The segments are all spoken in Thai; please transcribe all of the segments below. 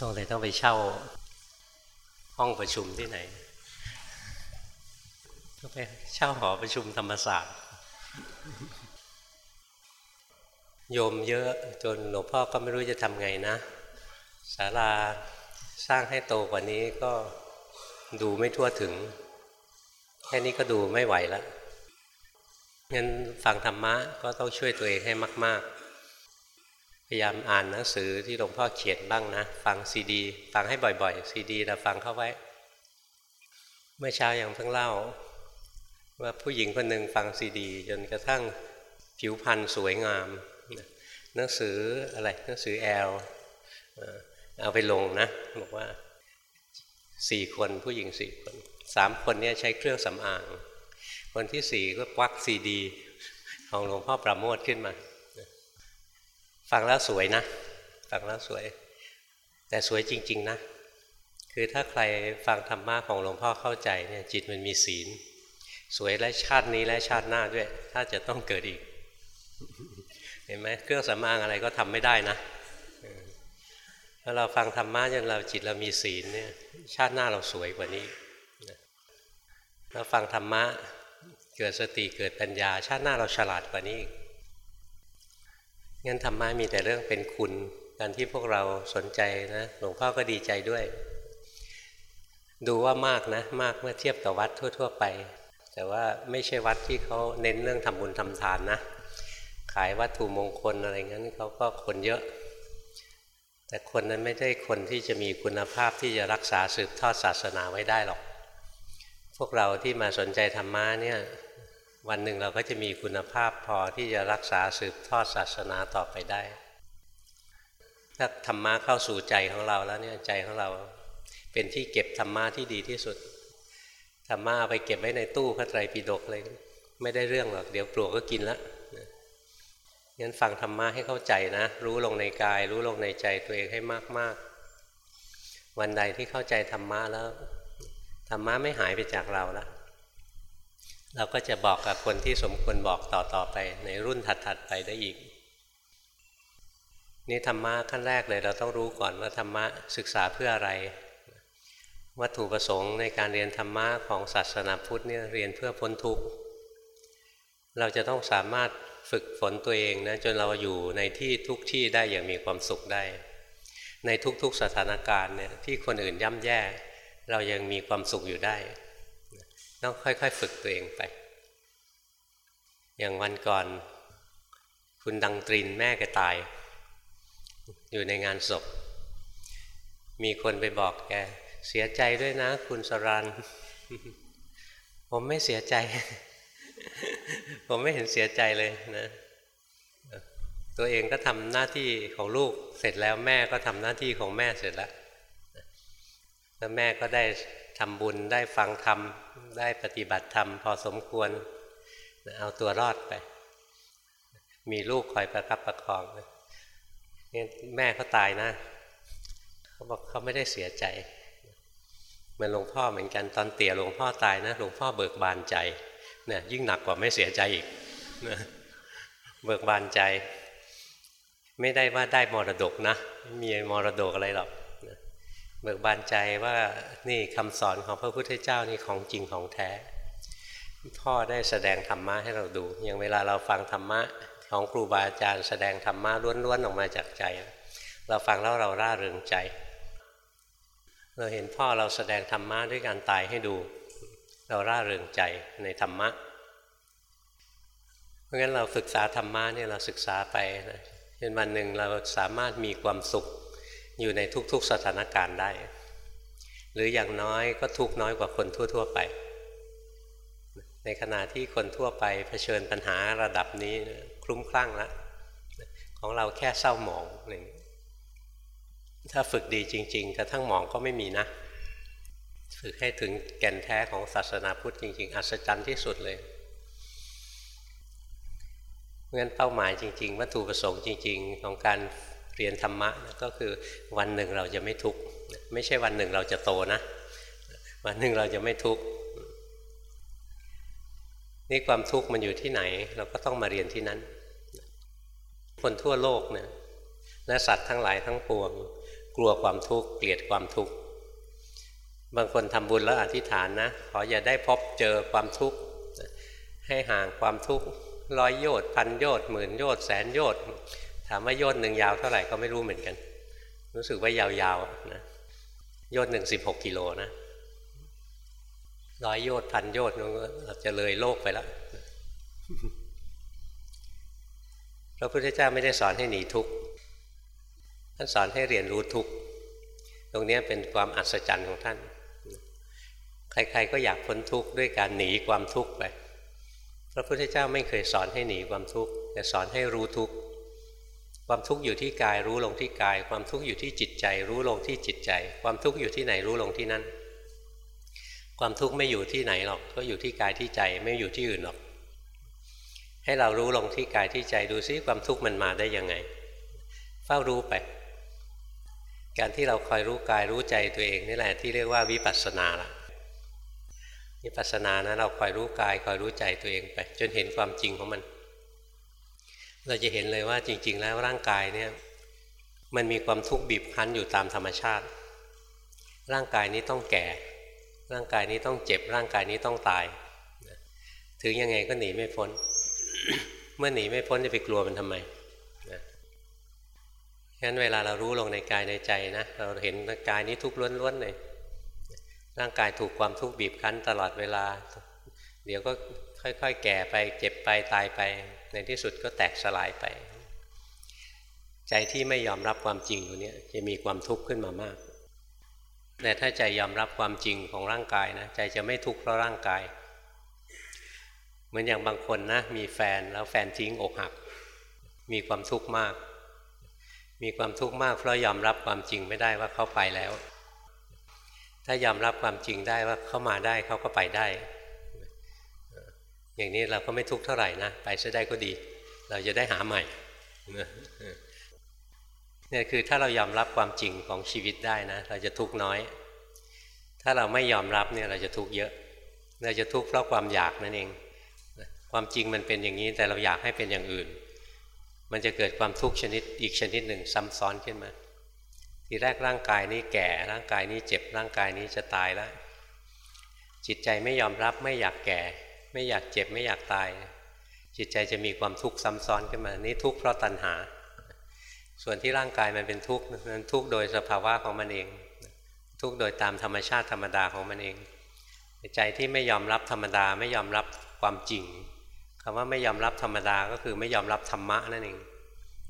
สงเลยต้องไปเช่า ห้องประชุมที่ไหนต้องไปเช่าหอประชุมธรรมศาสตร์โยมเยอะจนหลวงพ่อก็ไม่รู้จะทำไงนะศาลาสร้างให้โตกว่านี้ก็ดูไม่ทั่วถึง แค่นี้ก็ดูไม่ไหวแล้วงั้นฟังธรรมะก็ต้องช่วยตัวเองให้มาก ๆ พยายามอ่านหนังสือที่หลวงพ่อเขียนบ้างนะ ฟังซีดี ฟังให้บ่อยๆซีดีเราฟังเข้าไว้ เมื่อเช้ายังเพิ่งเล่า ว่าผู้หญิงคนหนึ่งฟังซีดี จนกระทั่งผิวพรรณสวยงาม หนังสืออะไรหนังสือแอลเอาไปลงนะ บอกว่าสี่คนผู้หญิงสี่คนสามคนนี้ใช้เครื่องสำอาง คนที่สี่ก็ควักซีดี ของหลวงพ่อประโมทขึ้นมา ฟังแล้วสวยนะฟังแล้วสวย แต่สวยจริง ๆ นะ คือถ้าใครฟังธรรมะของหลวงพ่อเข้าใจเนี่ยจิตมันมีศีล สวยและชาตินี้และชาติหน้าด้วย ถ้าจะต้องเกิดอีก เห็นไหมเครื่องสำอางอะไรก็ทำไม่ได้นะถ้าเราฟังธรรมะจนเราจิตเรามีศีลเนี่ยชาติหน้าเราสวยกว่านี้เราฟังธรรมะเกิดสติเกิดปัญญา ชาติหน้าเราฉลาดกว่านี้ งั้นธรรมะมีแต่เรื่องเป็นคุณ การที่พวกเราสนใจนะหลวงพ่อก็ดีใจด้วย ดูว่ามากนะ มากเมื่อเทียบกับวัดทั่ว ๆ ไป แต่ว่าไม่ใช่วัดที่เขาเน้นเรื่องทำบุญทำทานนะ ขายวัตถุมงคลอะไรงั้นเขาก็คนเยอะ แต่คนนั้นไม่ได้คนที่จะมีคุณภาพที่จะรักษาสืบทอดศาสนาไว้ได้หรอก พวกเราที่มาสนใจธรรมะเนี่ย วันหนึ่งเราก็จะมีคุณภาพพอที่จะรักษาสืบทอดศาสนาต่อไปได้ ถ้าธรรมะเข้าสู่ใจของเราแล้วเนี่ยใจของเราเป็นที่เก็บธรรมะที่ดีที่สุดธรรมะไปเก็บไว้ในตู้พระไตรปิฎกเลย ไม่ได้เรื่องหรอกเดี๋ยวปลวกก็กินล้วงั้นฟังธรรมะให้เข้าใจนะ รู้ลงในกาย รู้ลงในใจตัวเองให้มากๆ วันใดที่เข้าใจธรรมะแล้วธรรมะไม่หายไปจากเราแล้ว เราก็จะบอกกับคนที่สมควรบอกต่อๆไปในรุ่นถัดๆไปได้อีก นี่ธรรมะขั้นแรกเลยเราต้องรู้ก่อนว่าธรรมะศึกษาเพื่ออะไร วัตถุประสงค์ในการเรียนธรรมะของศาสนาพุทธเนี่ยเรียนเพื่อพ้นทุกข์เราจะต้องสามารถฝึกฝนตัวเองนะจนเราอยู่ในที่ทุกที่ได้อย่างมีความสุขได้ ในทุกๆสถานการณ์เนี่ยที่คนอื่นย่ำแย่ เรายังมีความสุขอยู่ได้ ต้องค่อยๆ ฝึกตัวเองไป อย่างวันก่อน คุณดังตรินแม่แกตาย อยู่ในงานศพ มีคนไปบอกแก เสียใจด้วยนะ คุณสรันผมไม่เสียใจ ผมไม่เห็นเสียใจเลยนะ ตัวเองก็ทำหน้าที่ของลูกเสร็จแล้วแม่ก็ทำหน้าที่ของแม่เสร็จแล้วแล้วแม่ก็ได้ทำบุญได้ฟังธรรม ได้ปฏิบัติธรรมพอสมควร เอาตัวรอดไป มีลูกคอยประคับประคองนี่แม่เขาตายนะ เขาบอกเขาไม่ได้เสียใจเหมือนหลวงพ่อเหมือนกันตอนเตี่ยหลวงพ่อตายนะหลวงพ่อเบิกบานใจเนี่ยยิ่งหนักกว่าไม่เสียใจอีกเบิกบานใจ ไม่ได้ว่าได้มรดกนะไม่มีมรดกอะไรหรอก เบิกบานใจว่านี่คำสอนของพระพุทธเจ้านี่ของจริงของแท้ พ่อได้แสดงธรรมะให้เราดู อย่างเวลาเราฟังธรรมะของครูบาอาจารย์ แสดงธรรมะล้วนๆออกมาจากใจ เราฟังแล้วเราร่าเริงใจ เราเห็นพ่อเราแสดงธรรมะด้วยการตายให้ดู เราร่าเริงใจในธรรมะเพราะงั้นเราศึกษาธรรมะเนี่ยเราศึกษาไปนะจนวันหนึ่งเราสามารถมีความสุข อยู่ในทุกๆสถานการณ์ได้ หรืออย่างน้อยก็ทุกน้อยกว่าคนทั่ว ๆ ไป ในขณะที่คนทั่วไปเผชิญปัญหาระดับนี้คลุ้มคลั่งแล้วของเราแค่เศร้าหมองหนึ่งถ้าฝึกดีจริง ๆ กระทั่งหมองก็ไม่มีนะ ฝึกให้ถึงแก่นแท้ของศาสนาพุทธจริง ๆ อัศจรรย์ที่สุดเลยเพราะงั้นเป้าหมายจริง ๆ วัตถุประสงค์จริง ๆ ของการ เรียนธรรมะก็คือวันหนึ่งเราจะไม่ทุกข์ไม่ใช่วันหนึ่งเราจะโตนะ วันหนึ่งเราจะไม่ทุกข์นี่ความทุกข์มันอยู่ที่ไหน เราก็ต้องมาเรียนที่นั้น คนทั่วโลกเนี่ยและสัตว์ทั้งหลายทั้งปวง กลัวความทุกข์เกลียดความทุกข์บางคนทำบุญแล้วอธิษฐานนะขออย่าได้พบเจอความทุกข์ให้ห่างความทุกข์ร้อยโยชน์พันโยชน์หมื่นโยชน์แสนโยชน์ ถามว่าโยนหนึ่งยาวเท่าไหร่ก็ไม่รู้เหมือนกัน รู้สึกว่ายาวๆนะโยนหนึ่งสิบหกกิโลนะร้อยโยชน์พันโยชน์เราจะเลยโลกไปแล้วพระพุทธเจ้าไม่ได้สอนให้หนีทุกข์ท่านสอนให้เรียนรู้ทุกข์ตรงนี้เป็นความอัศจรรย์ของท่าน ใครๆก็อยากพ้นทุกข์ด้วยการหนีความทุกข์ไป พระพุทธเจ้าไม่เคยสอนให้หนีความทุกข์แต่สอนให้รู้ทุกข์ ความทุกข์อยู่ที่กายรู้ลงที่กาย ความทุกข์อยู่ที่จิตใจ รู้ลงที่จิตใจ ความทุกข์อยู่ที่ไหนรู้ลงที่นั่น ความทุกข์ไม่อยู่ที่ไหนหรอก ก็อยู่ที่กายที่ใจไม่อยู่ที่อื่นหรอก ให้เรารู้ลงที่กายที่ใจดูซิความทุกข์มันมาได้ยังไง เฝ้ารู้ไป การที่เราคอยรู้กายรู้ใจตัวเองนี่แหละที่เรียกว่าวิปัสสนาละวิปัสสนานะเราคอยรู้กายคอยรู้ใจตัวเองไป จนเห็นความจริงของมัน เราจะเห็นเลยว่าจริง ๆ แล้วร่างกายเนี่ยมันมีความทุกข์บีบคั้นอยู่ตามธรรมชาติ ร่างกายนี้ต้องแก่ ร่างกายนี้ต้องเจ็บ ร่างกายนี้ต้องตาย ถึงยังไงก็หนีไม่พ้น เมื่อหนีไม่พ้นจะไปกลัวมันทำไมงั้นเวลาเรารู้ลงในกายในใจนะเราเห็นกายนี้ทุกข์ล้วนๆเลยร่างกายถูกความทุกข์บีบคั้นตลอดเวลา เดี๋ยวก็ ค่อยๆ แก่ไปเจ็บไปตายไป ในที่สุดก็แตกสลายไป ใจที่ไม่ยอมรับความจริงตัวนี้จะมีความทุกข์ขึ้นมามาก แต่ถ้าใจยอมรับความจริงของร่างกายนะใจจะไม่ทุกข์เพราะร่างกาย เหมือนอย่างบางคนนะมีแฟนแล้วแฟนทิ้งอกหัก มีความทุกข์มาก มีความทุกข์มาก เพราะยอมรับความจริงไม่ได้ว่าเขาไปแล้ว ถ้ายอมรับความจริงได้ว่าเขามาได้เขาก็ไปได้ อย่างนี้เราก็ไม่ทุกข์เท่าไหร่นะไปซะได้ก็ดี เราจะได้หาใหม่เนี่ยคือถ้าเรายอมรับความจริงของชีวิตได้นะ เราจะทุกข์น้อย ถ้าเราไม่ยอมรับเนี่ยเราจะทุกข์เยอะ เราจะทุกข์เพราะความอยากนั่นเอง ความจริงมันเป็นอย่างนี้แต่เราอยากให้เป็นอย่างอื่น มันจะเกิดความทุกข์ชนิดอีกชนิดหนึ่งซ้ำซ้อนขึ้นมา ทีแรกร่างกายนี้แก่ร่างกายนี้เจ็บร่างกายนี้จะตายแล้วจิตใจไม่ยอมรับไม่อยากแก่ ไม่อยากเจ็บไม่อยากตาย จิตใจจะมีความทุกข์ซ้ำซ้อนขึ้นมา นี้ทุกข์เพราะตัณหา ส่วนที่ร่างกายมันเป็นทุกข์นั้นทุกข์โดยสภาวะของมันเอง ทุกข์โดยตามธรรมชาติธรรมดาของมันเอง ใจที่ไม่ยอมรับธรรมดาไม่ยอมรับความจริงคำว่าไม่ยอมรับธรรมดาก็คือไม่ยอมรับธรรมะนั่นเอง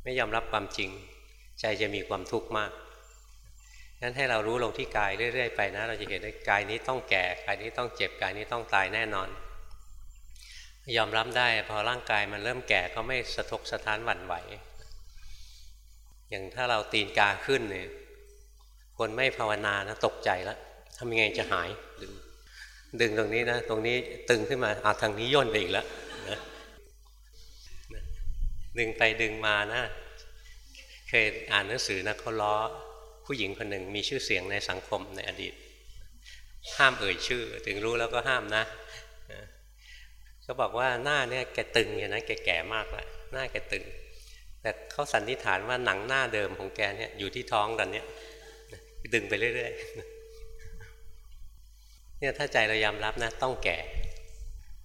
ไม่ยอมรับความจริง ใจจะมีความทุกข์มากงั้นให้เรารู้ลงที่กายเรื่อย ๆ ไปนะ เราจะเห็นว่ากายนี้ต้องแก่ กายนี้ต้องเจ็บ กายนี้ต้องตายแน่นอน ยอมรับได้พอร่างกายมันเริ่มแก่ก็ไม่สะทกสะท้านหวั่นไหว อย่างถ้าเราตีนกาขึ้นเนี่ยคนไม่ภาวนานะตกใจแล้วทำยังไงจะหายดึงดึงตรงนี้นะ ตรงนี้ตึงขึ้นมาอาทางนี้ย่นไปอีกแล้วนะดึงไปดึงมานะ เคยอ่านหนังสือนะเขาล้อผู้หญิงคนหนึ่งมีชื่อเสียงในสังคมในอดีต ห้ามเอ่ยชื่อ ถึงรู้แล้วก็ห้ามนะ เขาบอกว่าหน้าเนี่ยแกตึงอย่างนั้นแกแก่มากแล้วหน้าแกตึง แต่เขาสันนิษฐานว่าหนังหน้าเดิมของแกเนี่ยอยู่ที่ท้องตอนนี้ดึงไปเรื่อยๆเนี่ยถ้าใจเรายอมรับนะ ต้องแก่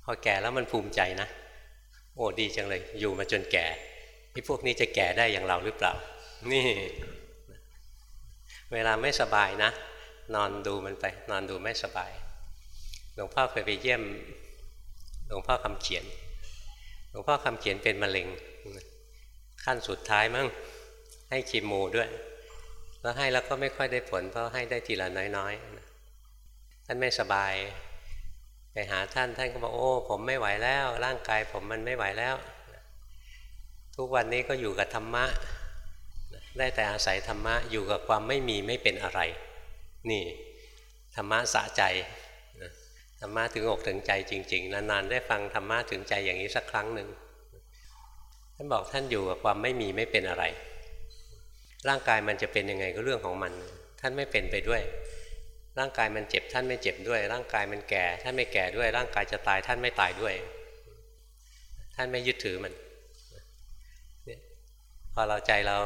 พอแก่แล้วมันภูมิใจนะ โอ้ดีจังเลย อยู่มาจนแก่ที่พวกนี้จะแก่ได้อย่างเราหรือเปล่า นี่ เวลาไม่สบายนะ นอนดูมันไป นอนดูไม่สบายหลวงพ่อเคยไปเยี่ยม หลวงพ่อคำเขียน หลวงพ่อคำเขียนเป็นมะเร็ง ขั้นสุดท้ายมั้งให้คีโมด้วย แล้วให้แล้วก็ไม่ค่อยได้ผล เพราะให้ได้ทีละน้อยๆ ท่านไม่สบาย ไปหาท่านท่านก็บอกโอ้ผมไม่ไหวแล้ว ร่างกายผมมันไม่ไหวแล้ว ทุกวันนี้ก็อยู่กับธรรมะ ได้แต่อาศัยธรรมะอยู่กับความไม่มีไม่เป็นอะไร นี่ธรรมะสะใจ ธรรมะถึงอกถึงใจจริง ๆ นานๆได้ฟังธรรมะถึงใจอย่างนี้สักครั้งหนึ่งท่านบอกท่านอยู่กับความไม่มีไม่เป็นอะไร ร่างกายมันจะเป็นยังไงก็เรื่องของมัน ท่านไม่เป็นไปด้วย ร่างกายมันเจ็บท่านไม่เจ็บด้วย ร่างกายมันแก่ ท่านไม่แก่ด้วย ร่างกายจะตายท่านไม่ตายด้วย ท่านไม่ยึดถือมันพอเราใจเรา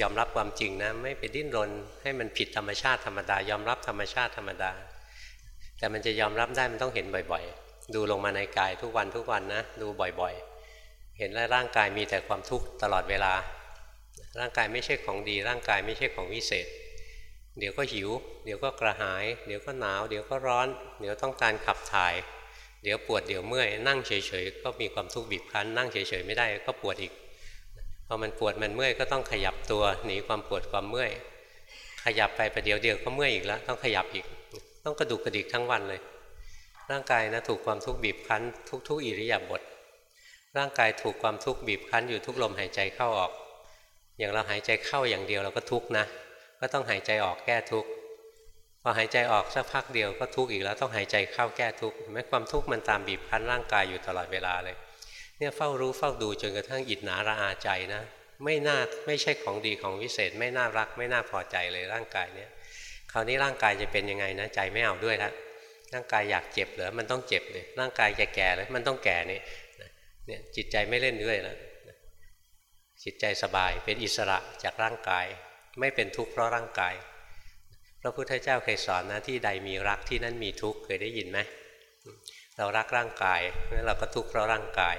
ยอมรับความจริงนะ ไม่ไปดิ้นรนให้มันผิดธรรมชาติธรรมดายอมรับธรรมชาติธรรมดา แต่มันจะยอมรับได้มันต้องเห็นบ่อยๆ ดูลงมาในกายทุกวันทุกวันนะดูบ่อยๆ เห็นแล้วร่างกายมีแต่ความทุกข์ตลอดเวลา ร่างกายไม่ใช่ของดี ร่างกายไม่ใช่ของวิเศษ เดี๋ยวก็หิว เดี๋ยวก็กระหาย เดี๋ยวก็หนาว เดี๋ยวก็ร้อน เดี๋ยวต้องการขับถ่าย เดี๋ยวปวดเดี๋ยวเมื่อยนั่งเฉยๆก็มีความทุกข์บีบคั้นนั่งเฉยๆไม่ได้ก็ปวดอีกพอมันปวดมันเมื่อยก็ต้องขยับตัวหนีความปวดความเมื่อย ขยับไปประเดี๋ยวเดียวก็เมื่อยอีกแล้วต้องขยับอีก ต้องกระดุกกระดิกทั้งวันเลย ร่างกายนะถูกความทุกข์บีบคั้น ทุกๆอิริยาบถร่างกายถูกความทุกข์บีบคั้นอยู่ทุกลมหายใจเข้าออก อย่างเราหายใจเข้าอย่างเดียวเราก็ทุกข์นะ ก็ต้องหายใจออกแก้ทุกข์พอหายใจออกสักพักเดียวก็ทุกข์อีกแล้วต้องหายใจเข้าแก้ทุกข์แม้ความทุกข์มันตามบีบคั้นร่างกายอยู่ตลอดเวลาเลยเนี่ยเฝ้ารู้เฝ้าดูจนกระทั่งอิดหนาระอาใจนะ ไม่น่าไม่ใช่ของดีของวิเศษ ไม่น่ารัก ไม่น่าพอใจเลยร่างกายเนี่ย คราวนี้ร่างกายจะเป็นยังไงนะใจไม่เอาด้วยล้วร่างกายอยากเจ็บเหรอมันต้องเจ็บเลยร่างกายจะแก่เลยมันต้องแก่นี่เนี่ยจิตใจไม่เล่นด้วยแล้วจิตใจสบายเป็นอิสระจากร่างกาย ไม่เป็นทุกข์เพราะร่างกายพระพุทธเจ้าเคยสอนนะที่ใดมีรักที่นั่นมีทุกข์เคยได้ยินไหมเรารักร่างกายเราก็ทุกข์เพราะร่างกาย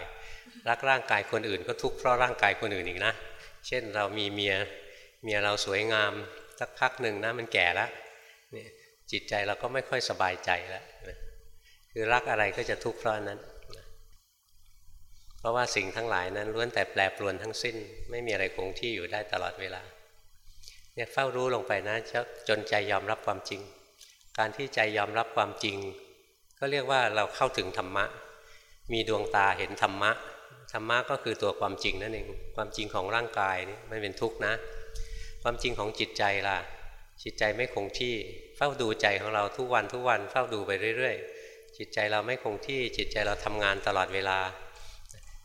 รักร่างกายคนอื่นก็ทุกข์เพราะร่างกายคนอื่นอีกนะ เช่นเรามีเมียเมียเราสวยงามสักพักหนึ่งนะมันแก่แล้ว จิตใจเราก็ไม่ค่อยสบายใจแล้วคือรักอะไรก็จะทุกข์เพราะนั้น เพราะว่าสิ่งทั้งหลายนั้นล้วนแต่แปรปรวนทั้งสิ้น ไม่มีอะไรคงที่อยู่ได้ตลอดเวลาเนี่ยเฝ้ารู้ลงไปนะจนใจยอมรับความจริง การที่ใจยอมรับความจริง ก็เรียกว่าเราเข้าถึงธรรมะ มีดวงตาเห็นธรรมะธรรมะก็คือตัวความจริงนั่นเองความจริงของร่างกายนี่ไม่เป็นทุกข์นะ ความจริงของจิตใจล่ะ จิตใจไม่คงที่ เฝ้าดูใจของเราทุกวันทุกวันเฝ้าดูไปเรื่อย ๆ จิตใจเราไม่คงที่ จิตใจเราทำงานตลอดเวลา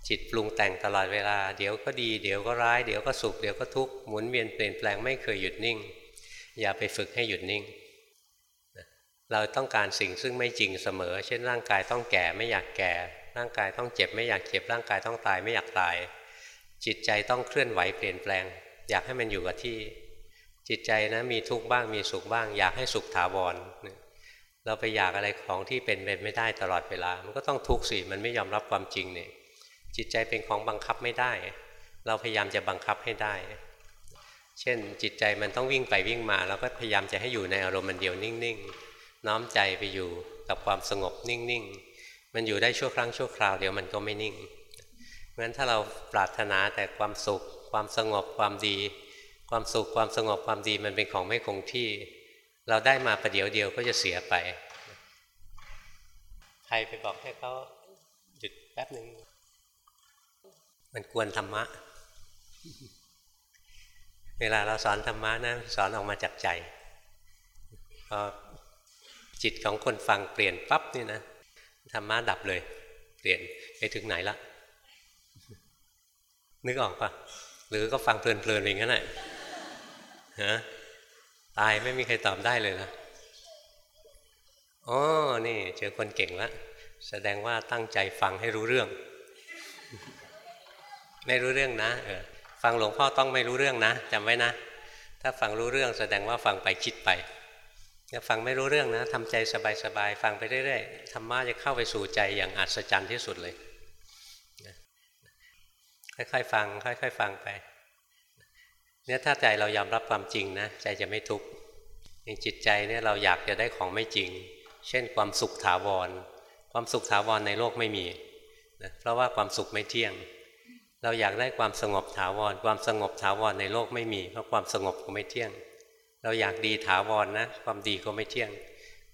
จิตปรุงแต่งตลอดเวลา เดี๋ยวก็ดี เดี๋ยวก็ร้าย เดี๋ยวก็สุข เดี๋ยวก็ทุกข์ หมุนเวียนเปลี่ยนแปลงไม่เคยหยุดนิ่ง อย่าไปฝึกให้หยุดนิ่ง เราต้องการสิ่งซึ่งไม่จริงเสมอ เช่นร่างกายต้องแก่ไม่อยากแก่ ร่างกายต้องเจ็บไม่อยากเจ็บ ร่างกายต้องตายไม่อยากตาย จิตใจต้องเคลื่อนไหวเปลี่ยนแปลง อยากให้มันอยู่กับที่ จิตใจนะมีทุกข์บ้างมีสุขบ้าง อยากให้สุขถาวรเราไปอยากอะไรของที่เป็นไปไม่ได้ตลอดเวลา มันก็ต้องทุกข์สิมันไม่ยอมรับความจริงเนี่ยจิตใจเป็นของบังคับไม่ได้ เราพยายามจะบังคับให้ได้ เช่นจิตใจมันต้องวิ่งไปวิ่งมา เราก็พยายามจะให้อยู่ในอารมณ์มันเดียวนิ่งๆ น้อมใจไปอยู่กับความสงบนิ่งๆ มันอยู่ได้ชั่วครั้งชั่วคราวเดี๋ยวมันก็ไม่นิ่งเพราะฉะนั้นถ้าเราปรารถนาแต่ความสุข ความสงบความดี ความสุขความสงบความดีมันเป็นของไม่คงที่ เราได้มาประเดี๋ยวเดียวก็จะเสียไป ใครไปบอกให้เขาหยุดแป๊บหนึ่งมันกวนธรรมะ เวลาเราสอนธรรมะนะสอนออกมาจากใจพอจิตของคนฟังเปลี่ยนปั๊บนี่นะธรรมะดับเลย เปลี่ยนไปถึงไหนละนึกออกปะหรือก็ฟังเพลินๆอย่างนั้นแหละ ฮะตายไม่มีใครตอบได้เลยนะอ๋อนี่เจอคนเก่งแล้วแสดงว่าตั้งใจฟังให้รู้เรื่อง ไม่รู้เรื่องนะเออฟังหลวงพ่อต้องไม่รู้เรื่องนะจำไว้นะ ถ้าฟังรู้เรื่องแสดงว่าฟังไปคิดไปถ้าฟังไม่รู้เรื่องนะทำใจสบายๆฟังไปเรื่อยๆธรรมะจะเข้าไปสู่ใจอย่างอัศจรรย์ที่สุดเลยค่อยๆฟัง ค่อยๆฟังไป เนี่ยถ้าใจเรายอมรับความจริงนะใจจะไม่ทุกข์อย่างจิตใจเนี่ยเราอยากจะได้ของไม่จริง เช่นความสุขถาวร ความสุขถาวรในโลกไม่มีนะเพราะว่าความสุขไม่เที่ยง เราอยากได้ความสงบถาวร ความสงบถาวรในโลกไม่มี เพราะความสงบก็ไม่เที่ยง เราอยากดีถาวรนนะความดีก็ไม่เที่ยง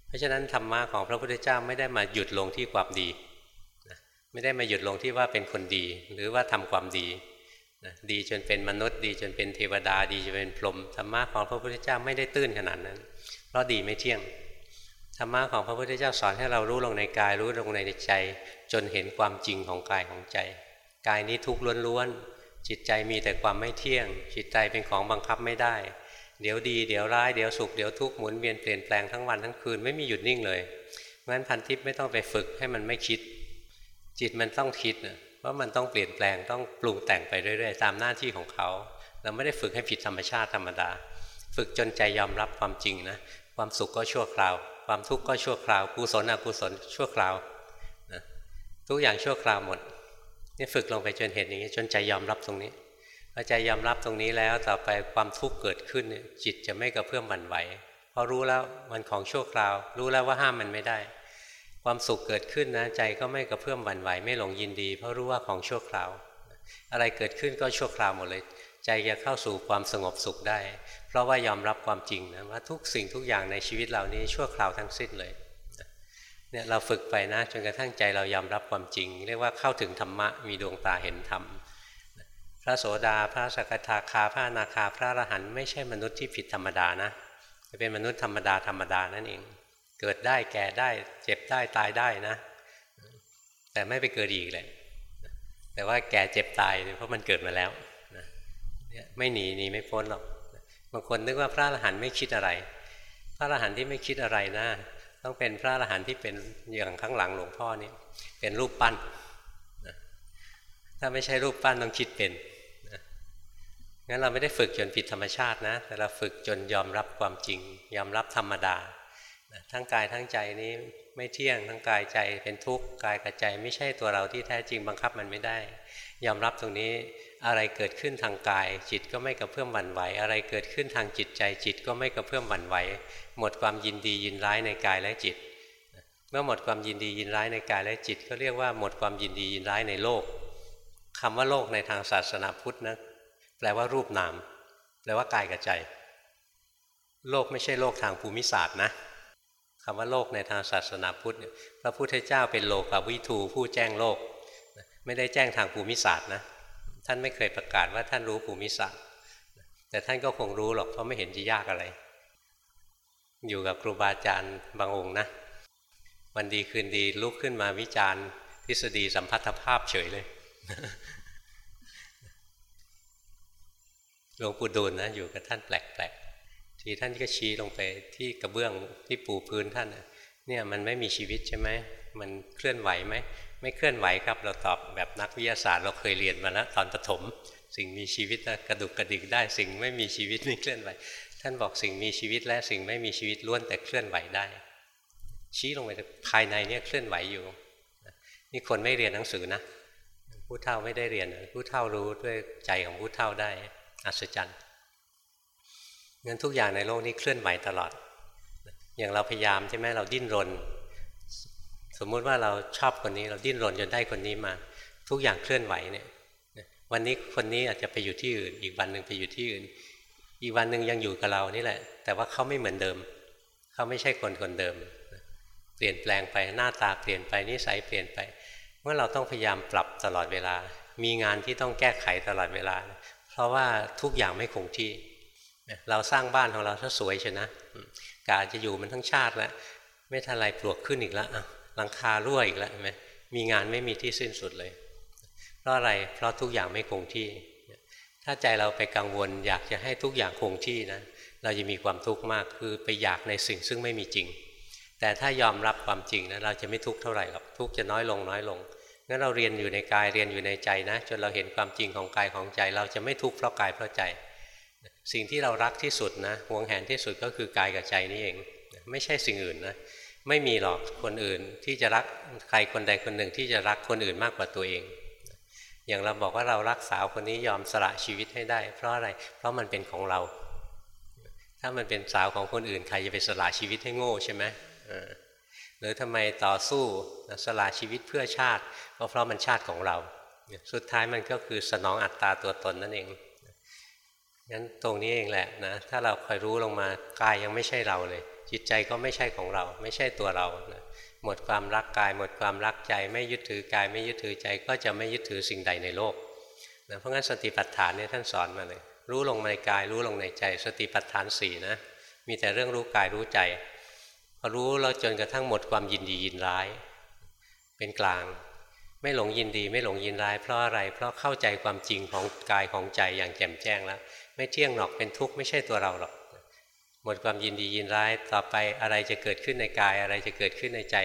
เพราะฉะนั้นธรรมะของพระพุทธเจ้าไม่ได้มาหยุดลงที่ความดี ไม่ได้มาหยุดลงที่ว่าเป็นคนดี หรือว่าทำความดี ดีจนเป็นมนุษย์ ดีจนเป็นเทวดา ดีจนเป็นพรหมธรรมะของพระพุทธเจ้าไม่ได้ตื้นขนาดนั้น เพราะดีไม่เที่ยงธรรมะของพระพุทธเจ้าสอนให้เรารู้ลงในกายรู้ลงในใจ จนเห็นความจริงของกายของใจ กายนี้ทุกข์ล้วนๆจิตใจมีแต่ความไม่เที่ยง จิตใจเป็นของบังคับไม่ได้ เดี๋ยวดีเดี๋ยวร้ายเดี๋ยวสุขเดี๋ยวทุกข์หมุนเวียนเปลี่ยนแปลงทั้งวันทั้งคืนไม่มีหยุดนิ่งเลยงั้นพันทิพย์ไม่ต้องไปฝึกให้มันไม่คิด จิตมันต้องคิดนะ ราะมันต้องเปลี่ยนแปลงต้องปรุงแต่งไปเรื่อยๆ ตามหน้าที่ของเขา เราไม่ได้ฝึกให้ผิดธรรมชาติธรรมดา ฝึกจนใจยอมรับความจริงนะ ความสุขก็ชั่วคราว ความทุกข์ก็ชั่วคราวกุศลอกุศลชั่วคราวนะทุกอย่างชั่วคราวหมดนี่ฝึกลงไปจนเห็นอย่างนี้ จนใจยอมรับตรงนี้พอใจยอมรับตรงนี้แล้วต่อไปความทุกข์เกิดขึ้นจิตจะไม่กระเพื่อมหวั่นไหวเพราะรู้แล้วมันของชั่วคราว รู้แล้วว่าห้ามมันไม่ได้ ความสุขเกิดขึ้นนะใจก็ไม่กระเพื่อมหวั่นไหวไม่หลงยินดี เพราะรู้ว่าของชั่วคราว อะไรเกิดขึ้นก็ชั่วคราวหมดเลย ใจจะเข้าสู่ความสงบสุขได้ เพราะว่ายอมรับความจริงนะว่าทุกสิ่งทุกอย่างในชีวิตเรานี้ชั่วคราวทั้งสิ้นเลยเนี่ยเราฝึกไปนะจนกระทั่งใจเรายอมรับความจริง เรียกว่าเข้าถึงธรรมะมีดวงตาเห็นธรรมพระโสดาพระสกทาคาพระนาคาพระอรหันต์ไม่ใช่มนุษย์ที่ผิดธรรมดานะเป็นมนุษย์ธรรมดาธรรมดานั่นเอง เกิดได้แก่ได้เจ็บได้ตายได้นะ แต่ไม่ไปเกิดอีกเลยแต่ว่าแก่เจ็บตายเพราะมันเกิดมาแล้วเนี่ยไม่หนีหนีไม่พ้นหรอกบางคนนึกว่าพระอรหันต์ไม่คิดอะไร พระอรหันต์ที่ไม่คิดอะไรนะต้องเป็นพระอรหันต์ที่เป็นอย่างข้างหลังหลวงพ่อนี่เป็นรูปปั้นถ้าไม่ใช่รูปปั้นต้องคิดเป็นงั้นเราไม่ได้ฝึกจนผิดธรรมชาตินะ แต่เราฝึกจนยอมรับความจริง ยอมรับธรรมดา ทั้งกายทั้งใจนี้ไม่เที่ยงทั้งกายใจเป็นทุกข์กายกับใจไม่ใช่ตัวเราที่แท้จริงบังคับมันไม่ได้ ยอมรับตรงนี้อะไรเกิดขึ้นทางกาย จิตก็ไม่กระเพื่อมหวั่นไหว อะไรเกิดขึ้นทางจิตใจ จิตก็ไม่กระเพื่อมหวั่นไหว หมดความยินดียินร้ายในกายและจิต เมื่อหมดความยินดียินร้ายในกายและจิต ก็เรียกว่าหมดความยินดียินร้ายในโลกคำว่าโลกในทางศาสนาพุทธนะแปลว่ารูปนามแปลว่ากายกับใจ โลกไม่ใช่โลกทางภูมิศาสตร์นะ คำว่าโลกในทางศาสนาพุทธพระพุทธเจ้าเป็นโลกวิทูผู้แจ้งโลก ไม่ได้แจ้งทางภูมิศาสตร์นะท่านไม่เคยประกาศว่าท่านรู้ภูมิศาสตร์ แต่ท่านก็คงรู้หรอกเพราะไม่เห็นจะยากอะไร อยู่กับครูบาอาจารย์บางองค์นะวันดีคืนดีลุกขึ้นมาวิจารณ์ ทฤษฎีสัมพัทธภาพเฉยเลยหลวงปู่ดูลนะอยู่กับท่านแปลก ทีท่านก็ชี้ลงไปที่กระเบื้องที่ปูพื้นท่านเนี่ยมันไม่มีชีวิตใช่ไหมมันเคลื่อนไหวไหมไม่เคลื่อนไหวครับ เราตอบแบบนักวิทยาศาสตร์เราเคยเรียนมาแล้วตอนประถม สิ่งมีชีวิตกระดุกกระดิกได้ สิ่งไม่มีชีวิตไม่เคลื่อนไหว ท่านบอกสิ่งมีชีวิตและสิ่งไม่มีชีวิตล้วนแต่เคลื่อนไหวได้ ชี้ลงไปภายในเนี่ยเคลื่อนไหวอยู่นี่คนไม่เรียนหนังสือนะผู้เท่าไม่ได้เรียนผู้เท่ารู้ด้วยใจของผู้เท่าได้อัศจรรย์ งั้นทุกอย่างในโลกนี้เคลื่อนไหวตลอด อย่างเราพยายามใช่ไหมเราดิ้นรน สมมุติว่าเราชอบคนนี้ เราดิ้นรนจนได้คนนี้มา ทุกอย่างเคลื่อนไหวเนี่ยวันนี้คนนี้อาจจะไปอยู่ที่อื่น อีกวันหนึ่งไปอยู่ที่อื่น อีกวันหนึ่งยังอยู่กับเรานี่แหละ แต่ว่าเขาไม่เหมือนเดิม เขาไม่ใช่คนคนเดิม เปลี่ยนแปลงไปหน้าตาเปลี่ยนไปนิสัยเปลี่ยนไปเมื่อเราต้องพยายามปรับตลอดเวลา มีงานที่ต้องแก้ไขตลอดเวลา เพราะว่าทุกอย่างไม่คงที่ เราสร้างบ้านของเราถ้าสวยชนะกาจะอยู่มันทั้งชาติแล้วไม่ทันไรปลวกขึ้นอีกแล้วหลังคารั่วอีกแล้วไหมมีงานไม่มีที่สิ้นสุดเลย เพราะอะไรเพราะทุกอย่างไม่คงที่ ถ้าใจเราไปกังวล อยากจะให้ทุกอย่างคงที่นะเราจะมีความทุกข์มากคือไปอยากในสิ่งซึ่งไม่มีจริง แต่ถ้ายอมรับความจริงนะเราจะไม่ทุกข์เท่าไหร่หรอกทุกข์จะน้อยลงน้อยลงงั้นเราเรียนอยู่ในกายเรียนอยู่ในใจนะ จนเราเห็นความจริงของกายของใจ เราจะไม่ทุกข์เพราะกายเพราะใจ สิ่งที่เรารักที่สุดนะหวงแหนที่สุดก็คือกายกับใจนี่เอง ไม่ใช่สิ่งอื่นนะไม่มีหรอกคนอื่นที่จะรักใครคนใดคนหนึ่งที่จะรักคนอื่นมากกว่าตัวเอง อย่างเราบอกว่าเรารักสาวคนนี้ยอมสละชีวิตให้ได้ เพราะอะไร เพราะมันเป็นของเรา ถ้ามันเป็นสาวของคนอื่นใครจะไปสละชีวิตให้โง่ใช่ไหมหรือทำไมต่อสู้สละชีวิตเพื่อชาติ ก็เพราะมันชาติของเรา สุดท้ายมันก็คือสนองอัตตาตัวตนนั่นเอง งั้นตรงนี้เองแหละนะ ถ้าเราคอยรู้ลงมากายยังไม่ใช่เราเลย จิตใจก็ไม่ใช่ของเรา ไม่ใช่ตัวเรานะหมดความรักกาย หมดความรักใจ ไม่ยึดถือกาย ไม่ยึดถือใจก็จะไม่ยึดถือสิ่งใดในโลกนะเพราะงั้นสติปัฏฐานเนี่ยท่านสอนมาเลย รู้ลงในกาย รู้ลงในใจ สติปัฏฐานสี่นะ มีแต่เรื่องรู้กายรู้ใจพอรู้แล้วจนกระทั่งหมดความยินดียินร้าย เป็นกลาง ไม่หลงยินดี ไม่หลงยินร้าย เพราะอะไรเพราะเข้าใจความจริงของกายของใจอย่างแจ่มแจ้งแล้ว ไม่เที่ยงหรอกเป็นทุกข์ไม่ใช่ตัวเราหรอกหมดความยินดียินร้ายต่อไปอะไรจะเกิดขึ้นในกาย อะไรจะเกิดขึ้นในใจ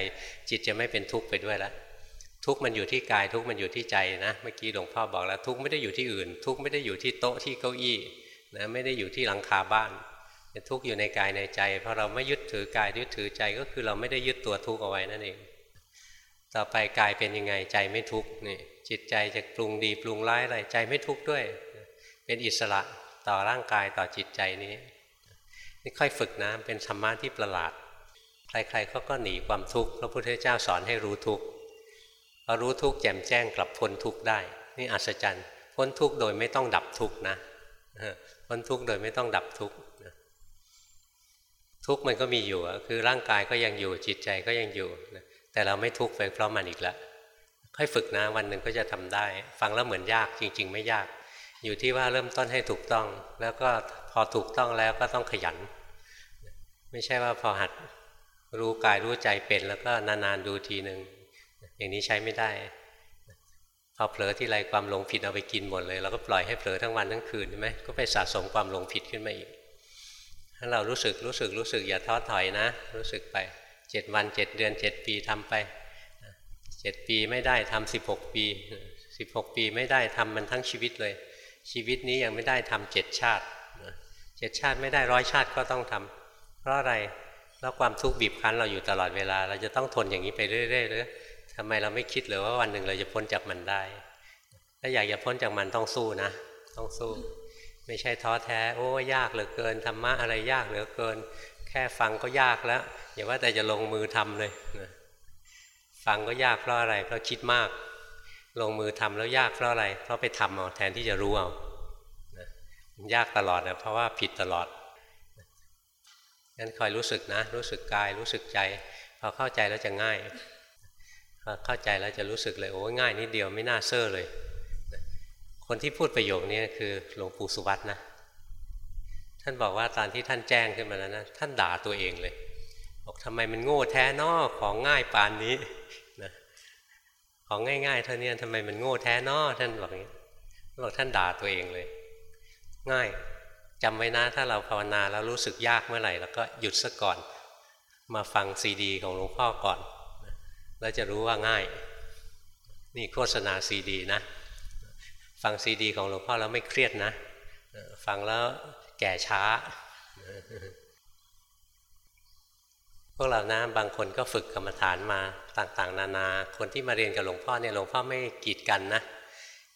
จิตจะไม่เป็นทุกข์ไปด้วยล้วทุกข์มันอยู่ที่กายทุกข์มันอยู่ที่ใจนะเมื่อกี้หลวงพ่อบอกแล้วทุกข์ไม่ได้อยู่ที่อื่น ทุกข์ไม่ได้อยู่ที่โต๊ะที่เก้าอี้นะไม่ได้อยู่ที่หลังคาบ้านทุกข์อยู่ในกายในใจ เพราะเราไม่ยึดถือกายยึดถือใจก็คือเราไม่ได้ยึดตัวทุกข์เอาไว้นั่นเอง ต่อไปกายเป็นยังไงใจไม่ทุกข์นี่จิตใจจะปรุงดีปรุงร้ายอะไรใจไม่ทุกข์ด้วย เป็นอิสระ ต่อร่างกายต่อจิตใจนี้ นี่ค่อยฝึกนะเป็นธรรมะที่ประหลาด ใครๆเขาก็หนีความทุกข์พระพุทธเจ้าสอนให้รู้ทุกข์พอรู้ทุกข์แจ่มแจ้งกลับพ้นทุกข์ได้ นี่อัศจรรย์พ้นทุกข์โดยไม่ต้องดับทุกข์นะพ้นทุกข์โดยไม่ต้องดับทุกข์ทุกข์มันก็มีอยู่คือร่างกายก็ยังอยู่จิตใจก็ยังอยู่แต่เราไม่ทุกข์ไปเพราะมันอีกแล้วค่อยฝึกนะวันหนึ่งก็จะทำได้ ฟังแล้วเหมือนยากจริง ๆ ไม่ยาก อยู่ที่ว่าเริ่มต้นให้ถูกต้อง แล้วก็พอถูกต้องแล้วก็ต้องขยัน ไม่ใช่ว่าพอหัดรู้กายรู้ใจเป็นแล้วก็นานๆดูทีหนึ่งอย่างนี้ใช้ไม่ได้ พอเผลอที่ไรความหลงผิดเอาไปกินหมดเลยเราก็ปล่อยให้เผลอทั้งวันทั้งคืนใช่ไหมก็ไปสะสมความหลงผิดขึ้นมาอีกถ้าเรารู้สึกรู้สึกรู้สึกอย่าท้อถอยนะ รู้สึกไปเจ็ดวันเจ็ดเดือนเจ็ดปีทำไปเจ็ดปีไม่ได้ทำสิบหกปีสิบหกปีไม่ได้ทำมันทั้งชีวิตเลย ชีวิตนี้ยังไม่ได้ทำเจ็ดชาติเจ็ดชาติไม่ได้ร้อยชาติก็ต้องทำเพราะอะไรแล้วความทุกข์บีบคั้นเราอยู่ตลอดเวลา เราจะต้องทนอย่างนี้ไปเรื่อยๆเลยทำไมเราไม่คิดเลยว่าวันหนึ่งเราจะพ้นจากมันได้ ถ้าอยากจะพ้นจากมันต้องสู้นะ ต้องสู้ ไม่ใช่ท้อแท้ โอ้ยากเหลือเกินธรรมะอะไรยากเหลือเกิน แค่ฟังก็ยากแล้วอย่าว่าแต่จะลงมือทำเลยฟังก็ยากเพราะอะไรเพราะคิดมาก ลงมือทำแล้วยากเพราะอะไร เพราะไปทำเอาแทนที่จะรู้เอามันยากตลอดนะเพราะว่าผิดตลอดงั้นคอยรู้สึกนะ รู้สึกกายรู้สึกใจพอเข้าใจแล้วจะง่ายพอเข้าใจแล้วจะรู้สึกเลยโอ้ง่ายนิดเดียวไม่น่าเซ่อเลย คนที่พูดประโยคนี้คือหลวงปู่สุวัตนะ ท่านบอกว่าตอนที่ท่านแจ้งขึ้นมาแล้วนะท่านด่าตัวเองเลย บอกทำไมมันโง่แท้นอของง่ายปานนี้ ของง่ายๆเท่านี้ทำไมมันโง่แท้นอท่านบอกอย่างนี้บอกท่านด่าตัวเองเลย ง่ายจำไว้นะถ้าเราภาวนาแล้วรู้สึกยากเมื่อไหร่แล้วก็หยุดซะก่อน มาฟังซีดี ของหลวงพ่อก่อนแล้วจะรู้ว่าง่าย นี่โฆษณาซีดีนะ ฟังซีดี ของหลวงพ่อแล้วไม่เครียดนะ ฟังแล้วแก่ช้า วกเรานะบางคนก็ฝึกกรรมฐานมาต่างๆ นานา คนที่มาเรียนกับหลวงพ่อเนี่ยหลวงพ่อไม่กีดกันนะ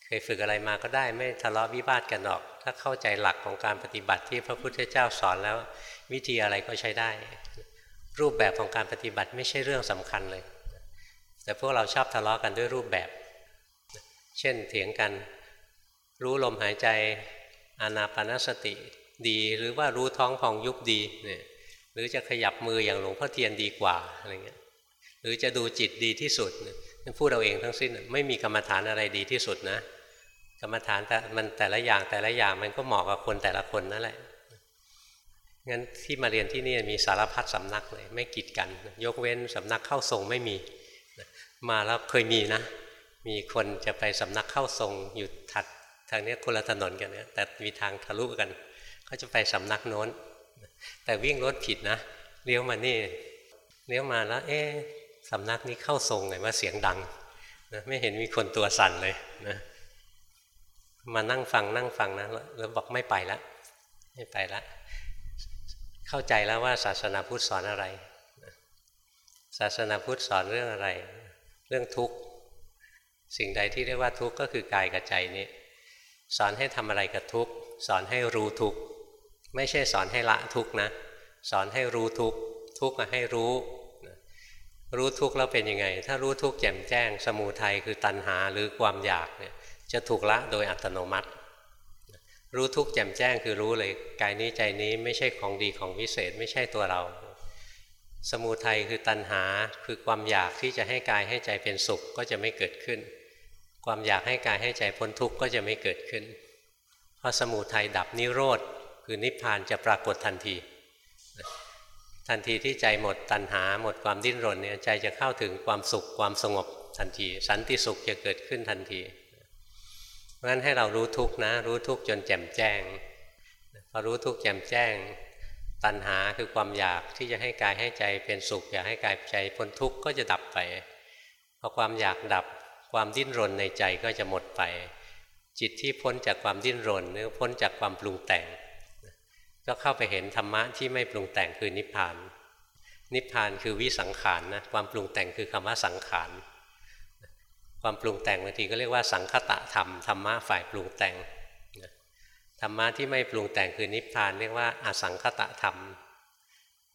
เคยฝึกอะไรมาก็ได้ไม่ทะเลาะวิวาทกันหรอก ถ้าเข้าใจหลักของการปฏิบัติที่พระพุทธเจ้าสอนแล้ว วิธีอะไรก็ใช้ได้ รูปแบบของการปฏิบัติไม่ใช่เรื่องสำคัญเลย แต่พวกเราชอบทะเลาะกันด้วยรูปแบบ เช่นเถียงกัน รู้ลมหายใจอานาปานสติดี หรือว่ารู้ท้องพองยุบดีเนี่ย หรือจะขยับมืออย่างหลวงพ่อเทียนดีกว่าอะไรเงี้ยหรือจะดูจิตดีที่สุดนั่นพูดเราเองทั้งสิ้นไม่มีกรรมฐานอะไรดีที่สุดนะ กรรมฐานแต่มันแต่ละอย่างแต่ละอย่างมันก็เหมาะกับคนแต่ละคนนั่นแหละงั้นที่มาเรียนที่นี่มีสารพัดสำนักเลยไม่กีดกัน ยกเว้นสำนักเข้าทรงไม่มี มาแล้วเคยมีนะ มีคนจะไปสำนักเข้าทรงอยู่ถัดทางนี้คนละถนนกันเนี่ยแต่มีทางทะลุกันเขาจะไปสำนักโน้น แต่วิ่งรถผิดนะเลี้ยวมานี่เลี้ยวมาแล้ว เอ๊สำนักนี้เข้าทรงไงว่าเสียงดังนะไม่เห็นมีคนตัวสั่นเลยนะมานั่งฟังนั่งฟังนะแล้วบอกไม่ไปแล้วไม่ไปแล้วเข้าใจแล้วว่าศาสนาพุทธสอนอะไร ศาสนาพุทธสอนเรื่องอะไร เรื่องทุกข์สิ่งใดที่เรียกว่าทุกข์ก็คือกายกับใจนี้ สอนให้ทำอะไรกับทุกข์สอนให้รู้ทุกข์ ไม่ใช่สอนให้ละทุกนะ สอนให้รู้ทุกทุกให้รู้ รู้ทุกแล้วเป็นยังไง ถ้ารู้ทุกแจ่มแจ้ง สมูทัยคือตัณหาหรือความอยากเนี่ยจะถูกละโดยอัตโนมัติ รู้ทุกแจ่มแจ้งคือรู้เลยกายนี้ใจนี้ไม่ใช่ของดีของวิเศษ ไม่ใช่ตัวเรา สมุทัยคือตัณหาคือความอยากที่จะให้กายให้ใจเป็นสุขก็จะไม่เกิดขึ้น ความอยากให้กายให้ใจพ้นทุกข์ก็จะไม่เกิดขึ้นพอสมุทัยดับนิโรธ คือนิพพานจะปรากฏทันที ทันทีที่ใจหมดตัณหาหมดความดิ้นรนเนี่ยใจจะเข้าถึงความสุขความสงบทันที สันติสุขจะเกิดขึ้นทันทีเพราะฉะนั้นให้เรารู้ทุกข์นะ รู้ทุกข์จนแจ่มแจ้งพอรู้ทุกแจ่มแจ้ง ตัณหาคือความอยากที่จะให้กายให้ใจเป็นสุข อยากให้กายใจพ้นทุกข์ก็จะดับไปพอความอยากดับความดิ้นรนในใจก็จะหมดไป จิตที่พ้นจากความดิ้นรนหรือพ้นจากความปรุงแต่ง ก็เข้าไปเห็นธรรมะที่ไม่ปรุงแต่งคือนิพพาน นิพพานคือวิสังขารนะความปรุงแต่งคือคำว่าสังขารความปรุงแต่งบางทีก็เรียกว่าสังคตะธรรมธรรมะฝ่ายปรุงแต่งธรรมะที่ไม่ปรุงแต่งคือนิพพานเรียกว่าอสังคตะธรรม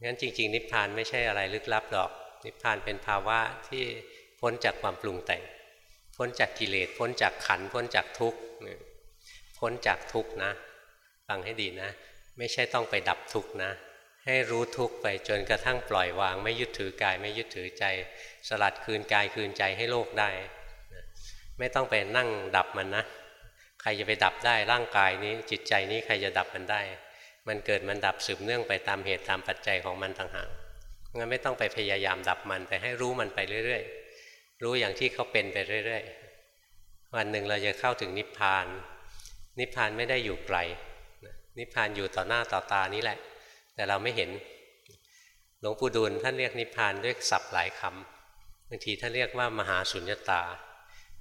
งั้นจริง ๆ นิพพานไม่ใช่อะไรลึกลับหรอก นิพพานเป็นภาวะที่พ้นจากความปรุงแต่ง พ้นจากกิเลสพ้นจากขันพ้นจากทุกข์พ้นจากทุกข์นะ ฟังให้ดีนะ ไม่ใช่ต้องไปดับทุกข์นะ ให้รู้ทุกข์ไปจนกระทั่งปล่อยวาง ไม่ยึดถือกาย ไม่ยึดถือใจ สลัดคืนกายคืนใจให้โลกได้ ไม่ต้องไปนั่งดับมันนะ ใครจะไปดับได้ร่างกายนี้จิตใจนี้ใครจะดับมันได้ มันเกิดมันดับสืบเนื่องไปตามเหตุตามปัจจัยของมันต่างหากงั้นไม่ต้องไปพยายามดับมันแต่ให้รู้มันไปเรื่อยๆ รู้อย่างที่เขาเป็นไปเรื่อยๆ วันหนึ่งเราจะเข้าถึงนิพพาน นิพพานไม่ได้อยู่ไกล นิพพานอยู่ต่อหน้าต่อตานี้แหละ แต่เราไม่เห็น หลวงปู่ดูลท่านเรียกนิพพานด้วยศัพท์หลายคำบางทีท่านเรียกว่ามหาสุญญตา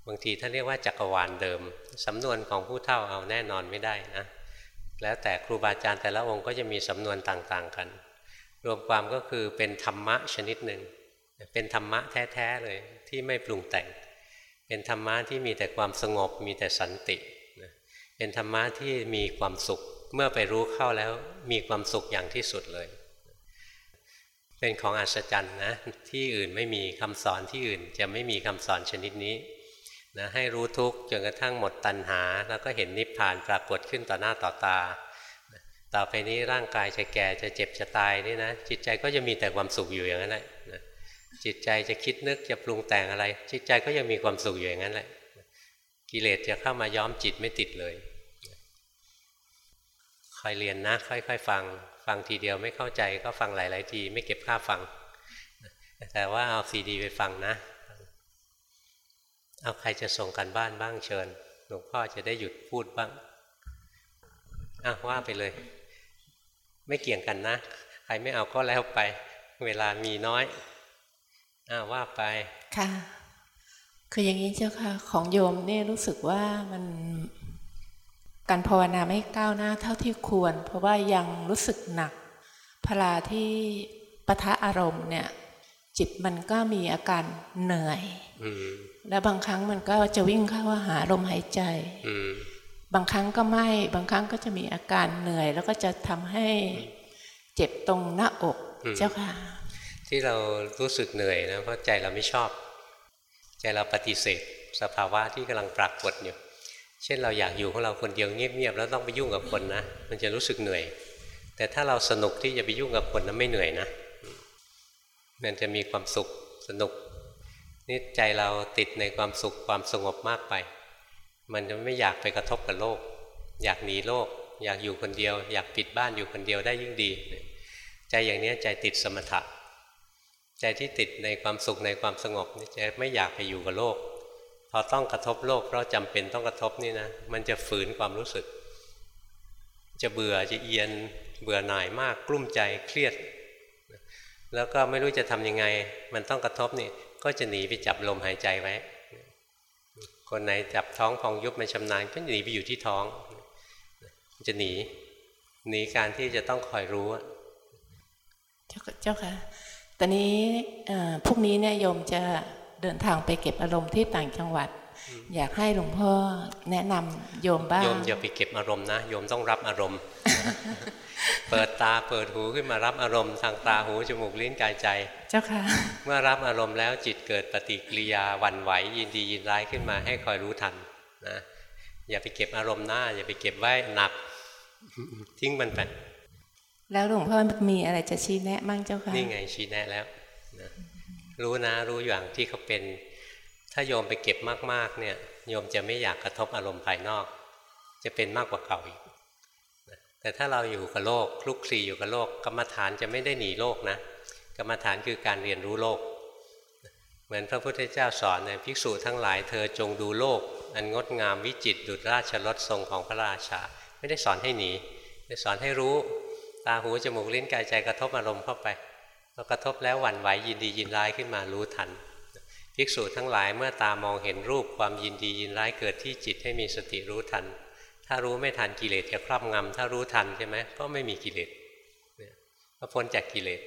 บางทีท่านเรียกว่าจักรวาลเดิม สำนวนของผู้เท่าเอาแน่นอนไม่ได้นะ แล้วแต่ครูบาอาจารย์แต่ละองค์ก็จะมีสำนวนต่างๆกัน รวมความก็คือเป็นธรรมะชนิดหนึ่ง เป็นธรรมะแท้ๆเลยที่ไม่ปรุงแต่ง เป็นธรรมะที่มีแต่ความสงบมีแต่สันติ เป็นธรรมะที่มีความสุข เมื่อไปรู้เข้าแล้วมีความสุขอย่างที่สุดเลย เป็นของอัศจรรย์นะ ที่อื่นไม่มีคำสอนที่อื่นจะไม่มีคำสอนชนิดนี้นะให้รู้ทุกข์จนกระทั่งหมดตัณหา แล้วก็เห็นนิพพานปรากฏขึ้นต่อหน้าต่อตา ต่อไปนี้ร่างกายจะแก่จะเจ็บจะตายนี่นะจิตใจก็จะมีแต่ความสุขอยู่อย่างนั้นแหละจิตใจจะคิดนึกจะปรุงแต่งอะไร จิตใจก็ยังมีความสุขอยู่อย่างนั้นแหละ กิเลสจะเข้ามาย้อมจิตไม่ติดเลย คอยเรียนนะ ค่อยๆ ฟัง ฟังทีเดียวไม่เข้าใจก็ฟังหลาย ๆ ที ไม่เก็บค่าฟัง แต่ว่าเอาซีดีไปฟังนะ เอาใครจะส่งกันบ้านบ้างเชิญ หลวงพ่อจะได้หยุดพูดบ้างอะว่าไปเลย ไม่เกี่ยงกันนะ ใครไม่เอาก็แล้วไป เวลามีน้อยอ่าว่าไป ค่ะ คืออย่างนี้เจ้าค่ะ ของโยมเนี่ยรู้สึกว่ามัน การภาวนาไม่ก้าวหน้าเท่าที่ควร เพราะว่ายังรู้สึกหนักพลาที่ปะทะอารมณ์เนี่ย จิตมันก็มีอาการเหนื่อยและบางครั้งมันก็จะวิ่งเข้าหาลมหายใจบางครั้งก็ไม่ บางครั้งก็จะมีอาการเหนื่อย แล้วก็จะทำให้เจ็บตรงหน้าอกเจ้าค่ะ ที่เรารู้สึกเหนื่อยนะเพราะใจเราไม่ชอบ ใจเราปฏิเสธ สภาวะที่กำลังปรากฏอยู่ เช่นเราอยากอยู่ของเราคนเดียวเงียบๆแล้วต้องไปยุ่งกับคนนะ มันจะรู้สึกเหนื่อย แต่ถ้าเราสนุกที่จะไปยุ่งกับคนนั้นไม่เหนื่อยนะมันจะมีความสุขสนุกนี่ใจเราติดในความสุขความสงบมากไป มันจะไม่อยากไปกระทบกับโลก อยากหนีโลก อยากอยู่คนเดียว อยากปิดบ้านอยู่คนเดียวได้ยิ่งดี ใจอย่างนี้ใจติดสมถะ ใจที่ติดในความสุขในความสงบนี่จะไม่อยากไปอยู่กับโลก พอต้องกระทบโลกเพราะจำเป็นต้องกระทบนี่นะ มันจะฝืนความรู้สึก จะเบื่อจะเอียนเบื่อหน่ายมากกลุ้มใจเครียด แล้วก็ไม่รู้จะทํำยังไง มันต้องกระทบนี่ก็จะหนีไปจับลมหายใจไว้ คนไหนจับท้องพองยุบไม่ชำนาญก็หนีไปอยู่ที่ท้อง จะหนีหนีการที่จะต้องคอยรู้เจ้าค่ะ ตอนนี้พรุ่งนี้เนี่ยโยมจะ เดินทางไปเก็บอารมณ์ที่ต่างจังหวัด อยากให้หลวงพ่อแนะนำโยมบ้างโยมอย่าไปเก็บอารมณ์นะโยมต้องรับอารมณ์ เปิดตาเปิดหูขึ้นมารับอารมณ์ทางตาหูจมูกลิ้นกายใจ เจ้าค่ะ เมื่อรับอารมณ์แล้วจิตเกิดปฏิกิริยาวันไหว ยินดียินร้ายขึ้นมาให้คอยรู้ทันนะอย่าไปเก็บอารมณ์หน้า อย่าไปเก็บไว้หนัก ทิ้งมันไปแล้วหลวงพ่อมีอะไรจะชี้แนะมั่งเจ้าค่ะนี่ไงชี้แนะแล้วนะ รู้นะรู้อย่างที่เขาเป็น ถ้าโยมไปเก็บมากๆเนี่ยโยมจะไม่อยากกระทบอารมณ์ภายนอก จะเป็นมากกว่าเก่าอีกแต่ถ้าเราอยู่กับโลกคลุกคลีอยู่กับโลก กรรมฐานจะไม่ได้หนีโลกนะ กรรมฐานคือการเรียนรู้โลก เหมือนพระพุทธเจ้าสอนเนี่ยภิกษุทั้งหลายเธอจงดูโลก อันงดงามวิจิตดุจราชรถทรงของพระราชา ไม่ได้สอนให้หนีได้สอนให้รู้ ตาหูจมูกลิ้นกายใจกระทบอารมณ์เข้าไป กระทบแล้วหวั่นไหวยินดียินร้ายขึ้นมารู้ทันภิกษุทั้งหลายเมื่อตามองเห็นรูปความยินดียินร้ายเกิดที่จิตให้มีสติรู้ทัน ถ้ารู้ไม่ทันกิเลสจะครอบงำถ้ารู้ทันใช่ไหมก็ไม่มีกิเลสก็พ้นจากกิเลส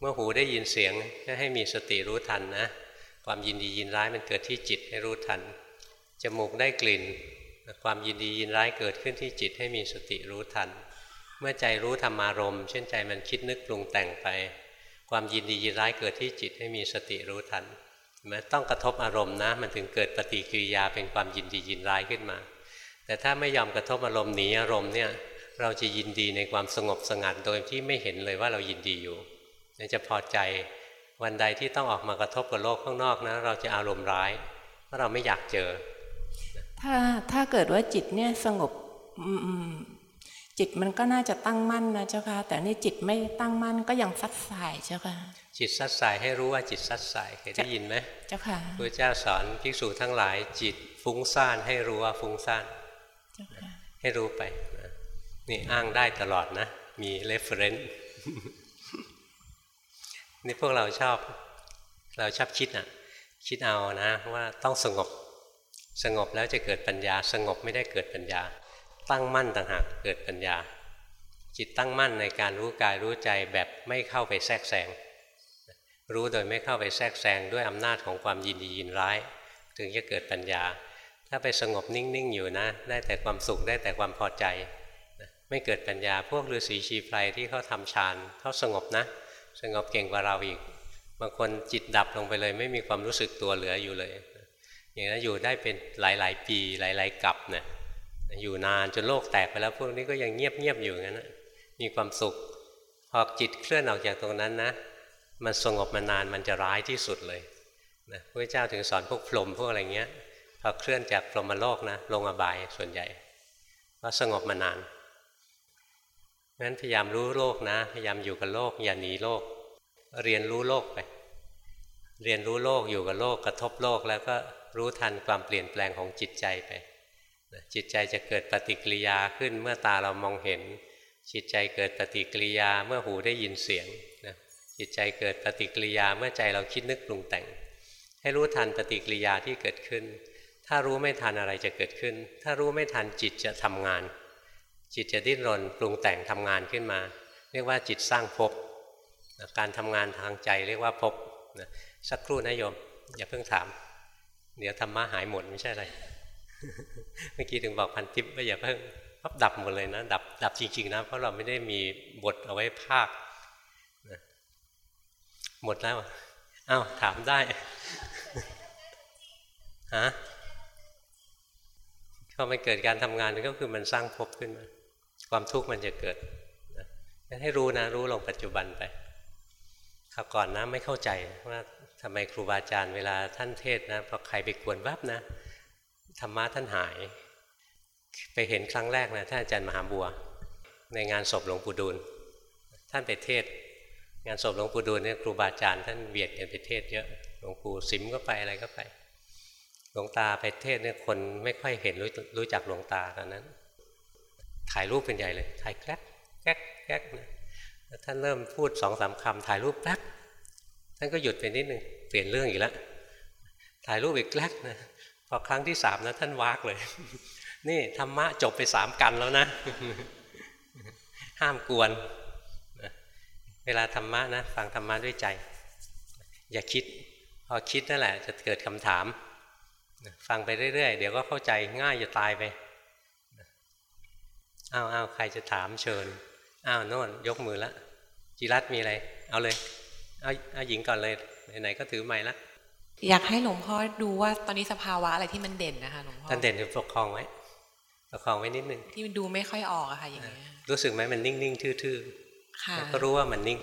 เมื่อหูได้ยินเสียงก็ให้มีสติรู้ทันนะความยินดียินร้ายมันเกิดที่จิตให้รู้ทันจมูกได้กลิ่น ความยินดียินร้ายเกิดขึ้นที่จิตให้มีสติรู้ทัน เมื่อใจรู้ธรรมารมเช่นใจมันคิดนึกปรุงแต่งไป ความยินดียินร้ายเกิดที่จิตให้มีสติรู้ทันมันต้องกระทบอารมณ์นะ มันถึงเกิดปฏิกิริยาเป็นความยินดียินร้ายขึ้นมา แต่ถ้าไม่ยอมกระทบอารมณ์หนีอารมณ์เนี่ยเราจะยินดีในความสงบสงัดโดยที่ไม่เห็นเลยว่าเรายินดีอยู่จะพอใจวันใดที่ต้องออกมากระทบกับโลกข้างนอกนะ เราจะอารมณ์ร้ายเพราะเราไม่อยากเจอ ถ้าถ้าเกิดว่าจิตเนี่ยสงบ จิตมันก็น่าจะตั้งมั่นนะเจ้าค่ะ แต่นี่จิตไม่ตั้งมั่นก็ยังซัดสายเจ้าค่ะ จิตซัดสายให้รู้ว่าจิตซัดสายเคยได้ยินไหมเจ้าค่ะพระเจ้าสอนภิกษุทั้งหลายจิตฟุ้งซ่านให้รู้ว่าฟุ้งซ่านให้รู้ไปนี่อ้างได้ตลอดนะ มี reference นี่พวกเราชอบ เราชอบคิดอะ คิดเอานะ ว่าต้องสงบ สงบแล้วจะเกิดปัญญา สงบไม่ได้เกิดปัญญา ตั้งมั่นต่างหากเกิดปัญญา จิตตั้งมั่นในการรู้กายรู้ใจแบบไม่เข้าไปแทรกแซงรู้โดยไม่เข้าไปแทรกแซงด้วยอำนาจของความยินดียินร้าย ถึงจะเกิดปัญญา ถ้าไปสงบนิ่งๆอยู่นะ ได้แต่ความสุขได้แต่ความพอใจ ไม่เกิดปัญญาพวกฤาษีชีไพรที่เขาทำฌานเขาสงบนะ สงบเก่งกว่าเราอีกบางคนจิตดับลงไปเลย ไม่มีความรู้สึกตัวเหลืออยู่เลย อย่างนั้นอยู่ได้เป็นหลายๆ ปีหลาย ๆกับเนี่ย อยู่นานจนโลกแตกไปแล้ว พวกนี้ก็ยังเงียบๆอยู่งั้นนะมีความสุข พอจิตเคลื่อนออกจากตรงนั้นนะ มันสงบมานานมันจะร้ายที่สุดเลยนะพระเจ้าถึงสอนพวกพรหมพวกอะไรเงี้ยพอเคลื่อนจากพรหมโลกนะลงอบายส่วนใหญ่เพราสงบมานานงั้นพยายามรู้โลกนะ พยายามอยู่กับโลกอย่าหนีโลก เรียนรู้โลกไป เรียนรู้โลกอยู่กับโลกกระทบโลกแล้วก็รู้ทันความเปลี่ยนแปลงของจิตใจไป จิตใจจะเกิดปฏิกิริยาขึ้นเมื่อตาเรามองเห็น จิตใจเกิดปฏิกิริยาเมื่อหูได้ยินเสียงนะจิตใจเกิดปฏิกิริยาเมื่อใจเราคิดนึกปรุงแต่ง ให้รู้ทันปฏิกิริยาที่เกิดขึ้น ถ้ารู้ไม่ทันอะไรจะเกิดขึ้น ถ้ารู้ไม่ทันจิตจะทำงาน จิตจะดิ้นรนปรุงแต่งทำงานขึ้นมา เรียกว่าจิตสร้างภพการทำงานทางใจเรียกว่าภพสักครู่นะโยมอย่าเพิ่งถาม เดี๋ยวธรรมะหายหมดไม่ใช่อะไร เมื่อกี้ถึงบอกพันทิพย์ว่าอย่าเพิ่งพับดับหมดเลยนะ ดับดับจริงๆนะ เพราะเราไม่ได้มีบทเอาไว้ภาคหมดแล้วอ้าวถามได้ฮะพอมันเกิดการทำงานก็คือมันสร้างภพขึ้นมา ความทุกข์มันจะเกิดนะให้รู้นะ รู้ลงปัจจุบันไปข้าก่อนนะไม่เข้าใจว่าทำไมครูบาอาจารย์เวลาท่านเทศนะพอใครไปกวนวับนะ ธรรมะท่านหาย ไปเห็นครั้งแรกนะท่านอาจารย์มหาบัว ในงานศพหลวงปู่ดูลท่านไปเทศ งานศพหลวงปู่ดูลเนี่ยครูบาอาจารย์ท่านเวียดกันไปเทศเยอะหลวงปู่สิมก็ไปอะไรก็ไป หลวงตาไปเทศเนี่ยคนไม่ค่อยเห็นรู้รู้จักหลวงตาตอนนั้น ถ่ายรูปเป็นใหญ่เลยถ่ายแกล้แกล้แกล้นะท่านเริ่มพูดสองสามคำถ่ายรูปแป๊บท่านก็หยุดไปนิดนึงเปลี่ยนเรื่องอีกแล้วถ่ายรูปอีกแกล้นะ พอครั้งที่สามนะท่านวากเลย นี่ธรรมะจบไปสามกันแล้วนะ ห้ามกวน เวลาธรรมะนะฟังธรรมะด้วยใจ อย่าคิด พอคิดนั่นแหละ จะเกิดคำถาม ฟังไปเรื่อย ๆ เดี๋ยวก็เข้าใจง่ายจะตายไปอ้าวอ้าวใครจะถามเชิญอ้าวโน่นยกมือละจิรัตมีอะไร เอาเลย เอาเอาหญิงก่อนเลยไหนๆก็ถือไม้ละ อยากให้หลวงพ่อดูว่าตอนนี้สภาวะอะไรที่มันเด่นนะคะหลวงพ่อท่านเด่นคือปกครองไว้ปกครองไว้นิดนึงที่มันดูไม่ค่อยออกอะค่ะอย่างเงี้ยรู้สึกไหมมันนิ่งๆทื่อๆค่ะก็รู้ว่ามันนิ่ง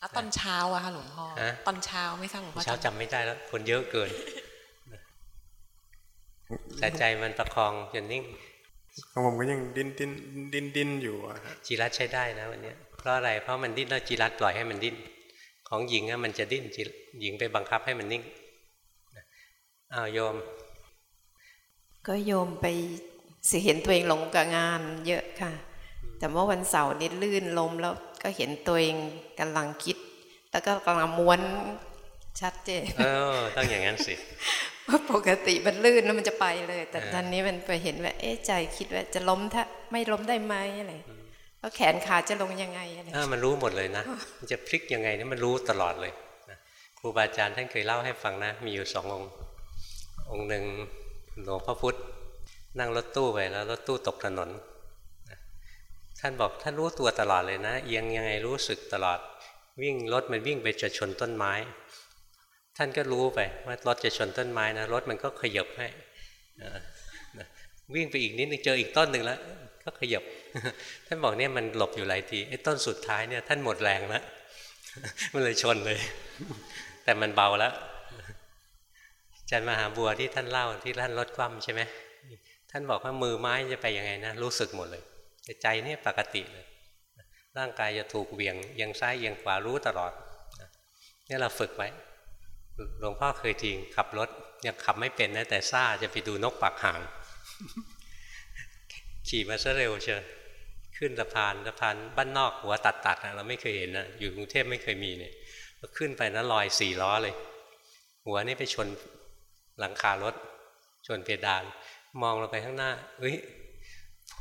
แล้วตอนเช้าอะค่ะหลวงพ่อตอนเช้าไม่ทราบหลวงพ่อเช้าจำไม่ได้แล้วคนเยอะเกินแต่ใจมันประคองจนนิ่งของผมก็ยังดิ้นดิ้นดิ้นดิ้นอยู่อะจีรัตใช้ได้นะวันนี้เพราะอะไรเพราะมันดิ้นแล้วจีรัตปล่อยให้มันดิ้น ของหญิงอะมันจะดิ้นหญิงไปบังคับให้มันนิ่ง อ้าวโยม ก็โยมไปสิเห็นตัวเองหลงกับงานเยอะค่ะ แต่เมื่อวันเสาร์นี่ลื่นลมแล้วก็เห็นตัวเองกำลังคิด แล้วก็กำลังม้วนชัดเจนเออต้องอย่างนั้นสิว่าปกติมันลื่นแล้วมันจะไปเลย แต่ตอนนี้มันไปเห็นว่าเอ๊ะใจคิดว่าจะล้มถ้าไม่ล้มได้ไหมอะไรแล้วแขนขาจะลงยังไงอะไรอ่ามันรู้หมดเลยนะมันจะพลิกยังไงเนี่ยมันรู้ตลอดเลยนะครูบาอาจารย์ท่านเคยเล่าให้ฟังนะ มีอยู่สององค์ องค์หนึ่งหลวงพ่อพุธนั่งรถตู้ไปแล้วรถตู้ตกถนน ท่านบอกท่านรู้ตัวตลอดเลยนะ เอียงยังไงรู้สึกตลอด วิ่งรถมันวิ่งไปจะชนต้นไม้ ท่านก็รู้ไปว่ารถจะชนต้นไม้นะรถมันก็ขยับให้วิ่งไปอีกนิดนึงเจออีกต้นหนึ่งแล้วก็ขยับท่านบอกเนี่ยมันหลบอยู่หลายทีไอ้ต้นสุดท้ายเนี่ยท่านหมดแรงแล้วมันเลยชนเลย แต่มันเบาแล้ว จารย์มหาบัวที่ท่านเล่าที่ท่านลดความใช่ไหมท่านบอกว่ามือไม้จะไปยังไงนะรู้สึกหมดเลยแต่ใจเนี่ยปกติเลย ร่างกายจะถูกเวี่ยงยังซ้ายยังขวารู้ตลอดนี่เราฝึกไว้หลวงพ่อเคยจริงขับรถยังขับไม่เป็นนะแต่ซ่าจะไปดูนกปากห่างขี่มาซะเร็วเชียวขึ้นสะพานสะพานบ้านนอกหัวตัดตัดเราไม่เคยเห็นนะอยู่กรุงเทพไม่เคยมีเนี่ยขึ้นไปนะลอยสี่ล้อเลย หัวนี่ไปชน หลังคารถชนเพดาน มองลงไปข้างหน้าเฮ้ย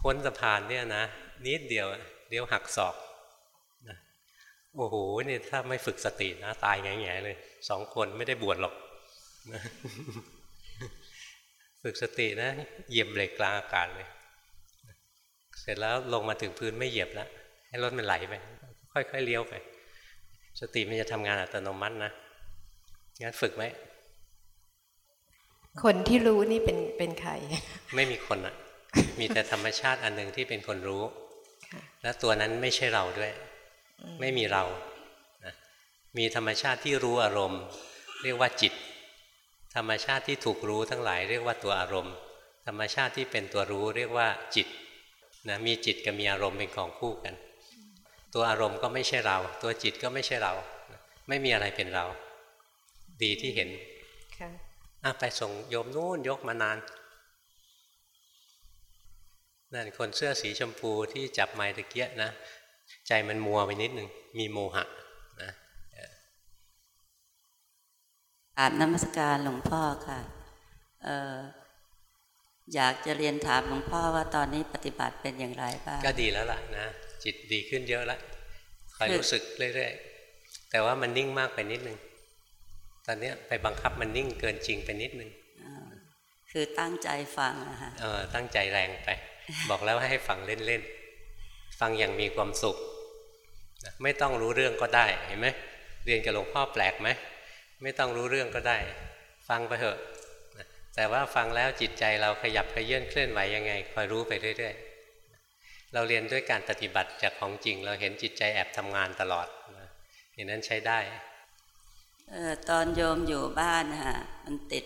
พ้นสะพานเนี่ยนะนิดเดียวเดียวหักศอกนะโอ้โหนี่ถ้าไม่ฝึกสตินะตายแง่ๆเลยสองคนไม่ได้บวชหรอกนะฝึกสตินะเหยียบเบรกกลางอากาศเลย เสร็จแล้วลงมาถึงพื้นไม่เหยียบแล้วให้รถมันไหลไปค่อยๆเลี้ยวไป สติมันจะทำงานอัตโนมัตินะงั้นฝึกไหม คนที่รู้นี่เป็นเป็นใคร ไม่มีคนอะมีแต่ธรรมชาติอันหนึ่งที่เป็นคนรู้ค่ะแล้วตัวนั้นไม่ใช่เราด้วย ไม่มีเรานะมีธรรมชาติที่รู้อารมณ์ เรียกว่าจิต ธรรมชาติที่ถูกรู้ทั้งหลาย เรียกว่าตัวอารมณ์ ธรรมชาติที่เป็นตัวรู้เรียกว่าจิตนะมีจิตกับมีอารมณ์เป็นของคู่กัน ตัวอารมณ์ก็ไม่ใช่เรา ตัวจิตก็ไม่ใช่เรา ไม่มีอะไรเป็นเรา ดีที่เห็นค่ะ อะไปส่งโยมนู่นยกมานานนั่นคนเสื้อสีชมพูที่จับไม้ตะเกียะนะ ใจมันมัวไปนิดหนึ่งมีโมหะนะอาบน้ำมศการหลวงพ่อค่ะเอออยากจะเรียนถามหลวงพ่อว่าตอนนี้ปฏิบัติเป็นอย่างไรบ้างก็ดีแล้วล่ะนะ จิตดีขึ้นเยอะแล้วคอยคือรู้สึกเรื่อยๆแต่ว่ามันนิ่งมากไปนิดนึง ตอนเนี้ยไปบังคับมันนิ่งเกินจริงไปนิดนึงคือตั้งใจฟังนะฮะเออตั้งใจแรงไป บอกแล้วให้ฟังเล่นๆ ฟังอย่างมีความสุขนะไม่ต้องรู้เรื่องก็ได้เห็นไหมเรียนกับหลวงพ่อแปลกไหมไม่ต้องรู้เรื่องก็ได้ ฟังไปเถอะนะแต่ว่าฟังแล้วจิตใจเราขยับขยื่นเคลื่อนไหวยังไงคอยรู้ไปเรื่อยๆ เราเรียนด้วยการปฏิบัติจากของจริง เราเห็นจิตใจแอบทำงานตลอดนะอย่างนั้นใช้ได้เออตอนโยมอยู่บ้านนะฮะมันติด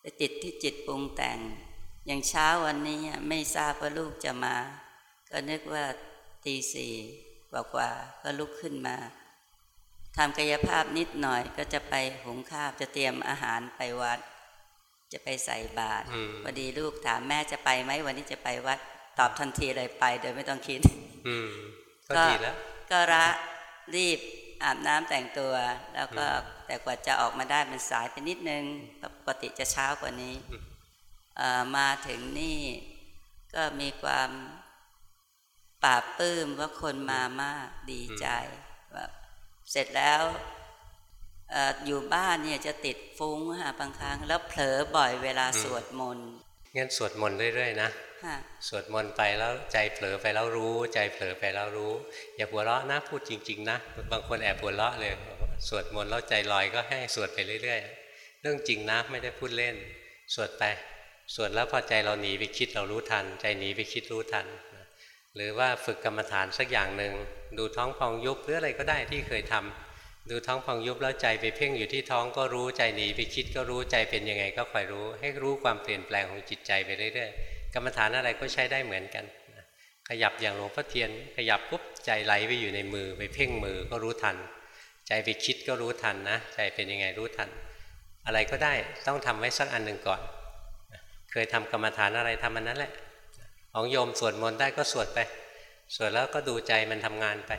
ไปติดที่จิตปรุงแต่ง อย่างเช้าวันนี้อะไม่ทราบว่าลูกจะมา ก็นึกว่าตีสี่กว่าๆก็ลุกขึ้นมาทำกายภาพนิดหน่อยก็จะไปหุงข้าวจะเตรียมอาหารไปวัด จะไปใส่บาตรอืมพอดีลูกถามแม่จะไปไหมวันนี้จะไปวัด ตอบทันทีเลยไป โดยไม่ต้องคิดอืมก็ดีแล้วก็ระรีบ อาบน้ำแต่งตัว แล้วก็แต่กว่าจะออกมาได้มันสายไปนิดนึงปกติจะเช้ากว่านี้อืมเอ่อมาถึงนี่ก็มีความปลาบปลื้มว่าคนมามากดีใจแบบเสร็จแล้วเอออยู่บ้านเนี่ยจะติดฟุ้งฮะบางครั้ง แล้วเผลอบ่อยเวลาสวดมนต์งั้นสวดมนต์เรื่อยๆนะฮะ สวดมนต์ไปแล้วใจเผลอไปแล้วรู้ ใจเผลอไปแล้วรู้ อย่าหัวเราะนะพูดจริง ๆ นะ บางคนแอบหัวเราะเลย สวดมนต์แล้วใจลอยก็ให้สวดไปเรื่อย ๆ เรื่องจริงนะไม่ได้พูดเล่น สวดไปสวดแล้วพอใจเราหนีไปคิดเรารู้ทัน ใจหนีไปคิดรู้ทัน หรือว่าฝึกกรรมฐานสักอย่างหนึ่งดูท้องพองยุบหรืออะไรก็ได้ที่เคยทำดูท้องพองยุบแล้วใจไปเพ่งอยู่ที่ท้องก็รู้ใจหนีไปคิดก็รู้ใจเป็นยังไงก็คอยรู้ ให้รู้ความเปลี่ยนแปลงของจิตใจไปเรื่อยๆ กรรมฐานอะไรก็ใช้ได้เหมือนกันขยับอย่างหลวงพ่อเทียน ขยับปุ๊บใจไหลไปอยู่ในมือไปเพ่งมือก็รู้ทัน ใจไปคิดก็รู้ทันนะใจเป็นยังไงรู้ทัน อะไรก็ได้ต้องทำไว้สักอันหนึ่งก่อน เคยทำกรรมฐานอะไรทำมันนั้นแหละ ของโยมสวดมนต์ได้ก็สวดไปสวดแล้วก็ดูใจมันทำงานไป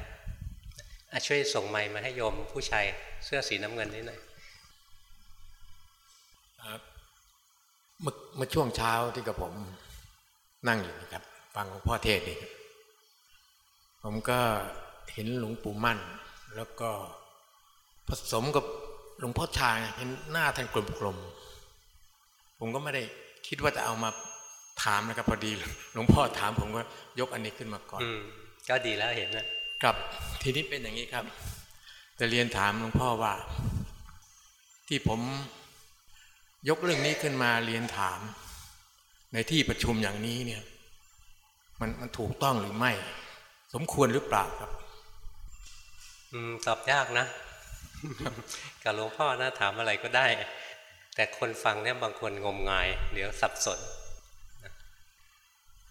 ช่วยส่งไม้มาให้โยมผู้ชายเสื้อสีน้ำเงินนิดหน่อยเมื่อช่วงเช้าที่กับผม นั่งอยู่นะครับฟังหลวงพ่อเทศนี่ครับผมก็เห็นหลวงปู่มั่น แล้วก็ผสมกับหลวงพ่อชาเห็นหน้าท่านกลมๆผมก็ไม่ได้คิดว่าจะเอามาถามนะครับพอดีหลวงพ่อถามผมก็ยกอันนี้ขึ้นมาก่อนอืมก็ดีแล้วเห็นนะครับทีนี้เป็นอย่างนี้ครับจะเรียนถามหลวงพ่อว่า ที่ผมยกเรื่องนี้ขึ้นมาเรียนถาม ในที่ประชุมอย่างนี้เนี่ย มันมันถูกต้องหรือไม่ สมควรหรือเปล่าครับ อืมตอบยากนะกับหลวงพ่อนะถามอะไรก็ได้ แต่คนฟังเนี่ยบางคนงมงาย เดี๋ยวสับสน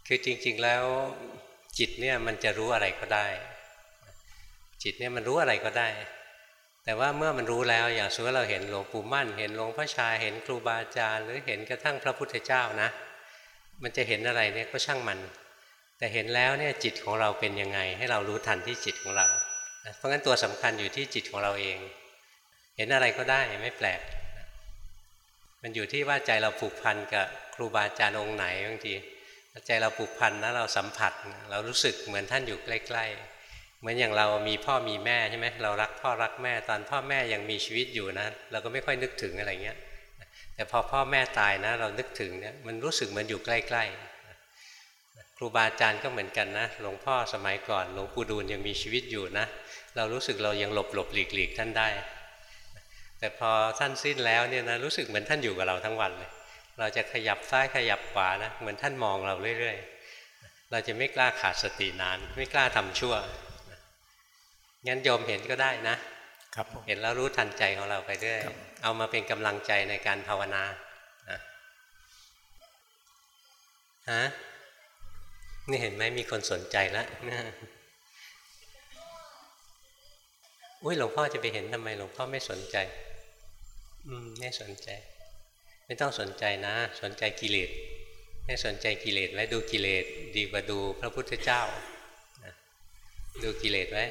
คือจริง ๆแล้ว จิตเนี่ยมันจะรู้อะไรก็ได้ จิตเนี่ยมันรู้อะไรก็ได้ แต่ว่าเมื่อมันรู้แล้วอย่างสมมติเราเห็นหลวงปู่มั่น เห็นหลวงพ่อชาเห็นครูบาอาจารย์ หรือเห็นกระทั่งพระพุทธเจ้านะ มันจะเห็นอะไรเนี่ยก็ช่างมัน แต่เห็นแล้วเนี่ยจิตของเราเป็นยังไง ให้เรารู้ทันที่จิตของเรา เพราะงั้นตัวสำคัญอยู่ที่จิตของเราเอง เห็นอะไรก็ได้ไม่แปลก มันอยู่ที่ว่าใจเราผูกพันกับครูบาอาจารย์องค์ไหนบางทีใจเราผูกพันนะเราสัมผัส เรารู้สึกเหมือนท่านอยู่ใกล้ๆ เหมือนอย่างเรามีพ่อมีแม่ใช่ไหมเรารักพ่อรักแม่ตอนพ่อแม่ยังมีชีวิตอยู่นะเราก็ไม่ค่อยนึกถึงอะไรเงี้ย แต่พอพ่อแม่ตายนะ เรานึกถึงเนี่ยมันรู้สึกเหมือนอยู่ใกล้ๆ ครูบาอาจารย์ก็เหมือนกันนะหลวงพ่อสมัยก่อนหลวงปู่ดูลยังมีชีวิตอยู่นะ เรารู้สึกเรายังหลบหลบหลีกหลีกท่านได้ แต่พอท่านสิ้นแล้วเนี่ยนะรู้สึกเหมือนท่านอยู่กับเราทั้งวันเลยเราจะขยับซ้ายขยับขวานะเหมือนท่านมองเราเรื่อยๆ เราจะไม่กล้าขาดสตินาน ไม่กล้าทำชั่วงั้นโยมเห็นก็ได้นะ ครับผมเห็นแล้วรู้ทันใจของเราไปเรื่อยเอามาเป็นกำลังใจในการภาวนานะฮะนี่เห็นไหมมีคนสนใจแล้วนะอุ้ยหลวงพ่อจะไปเห็นทำไมหลวงพ่อไม่สนใจ อืมไม่สนใจ ไม่ต้องสนใจนะ สนใจกิเลสให้สนใจกิเลสไว้ดูกิเลสดีกว่าดูพระพุทธเจ้านะดูกิเลสไว้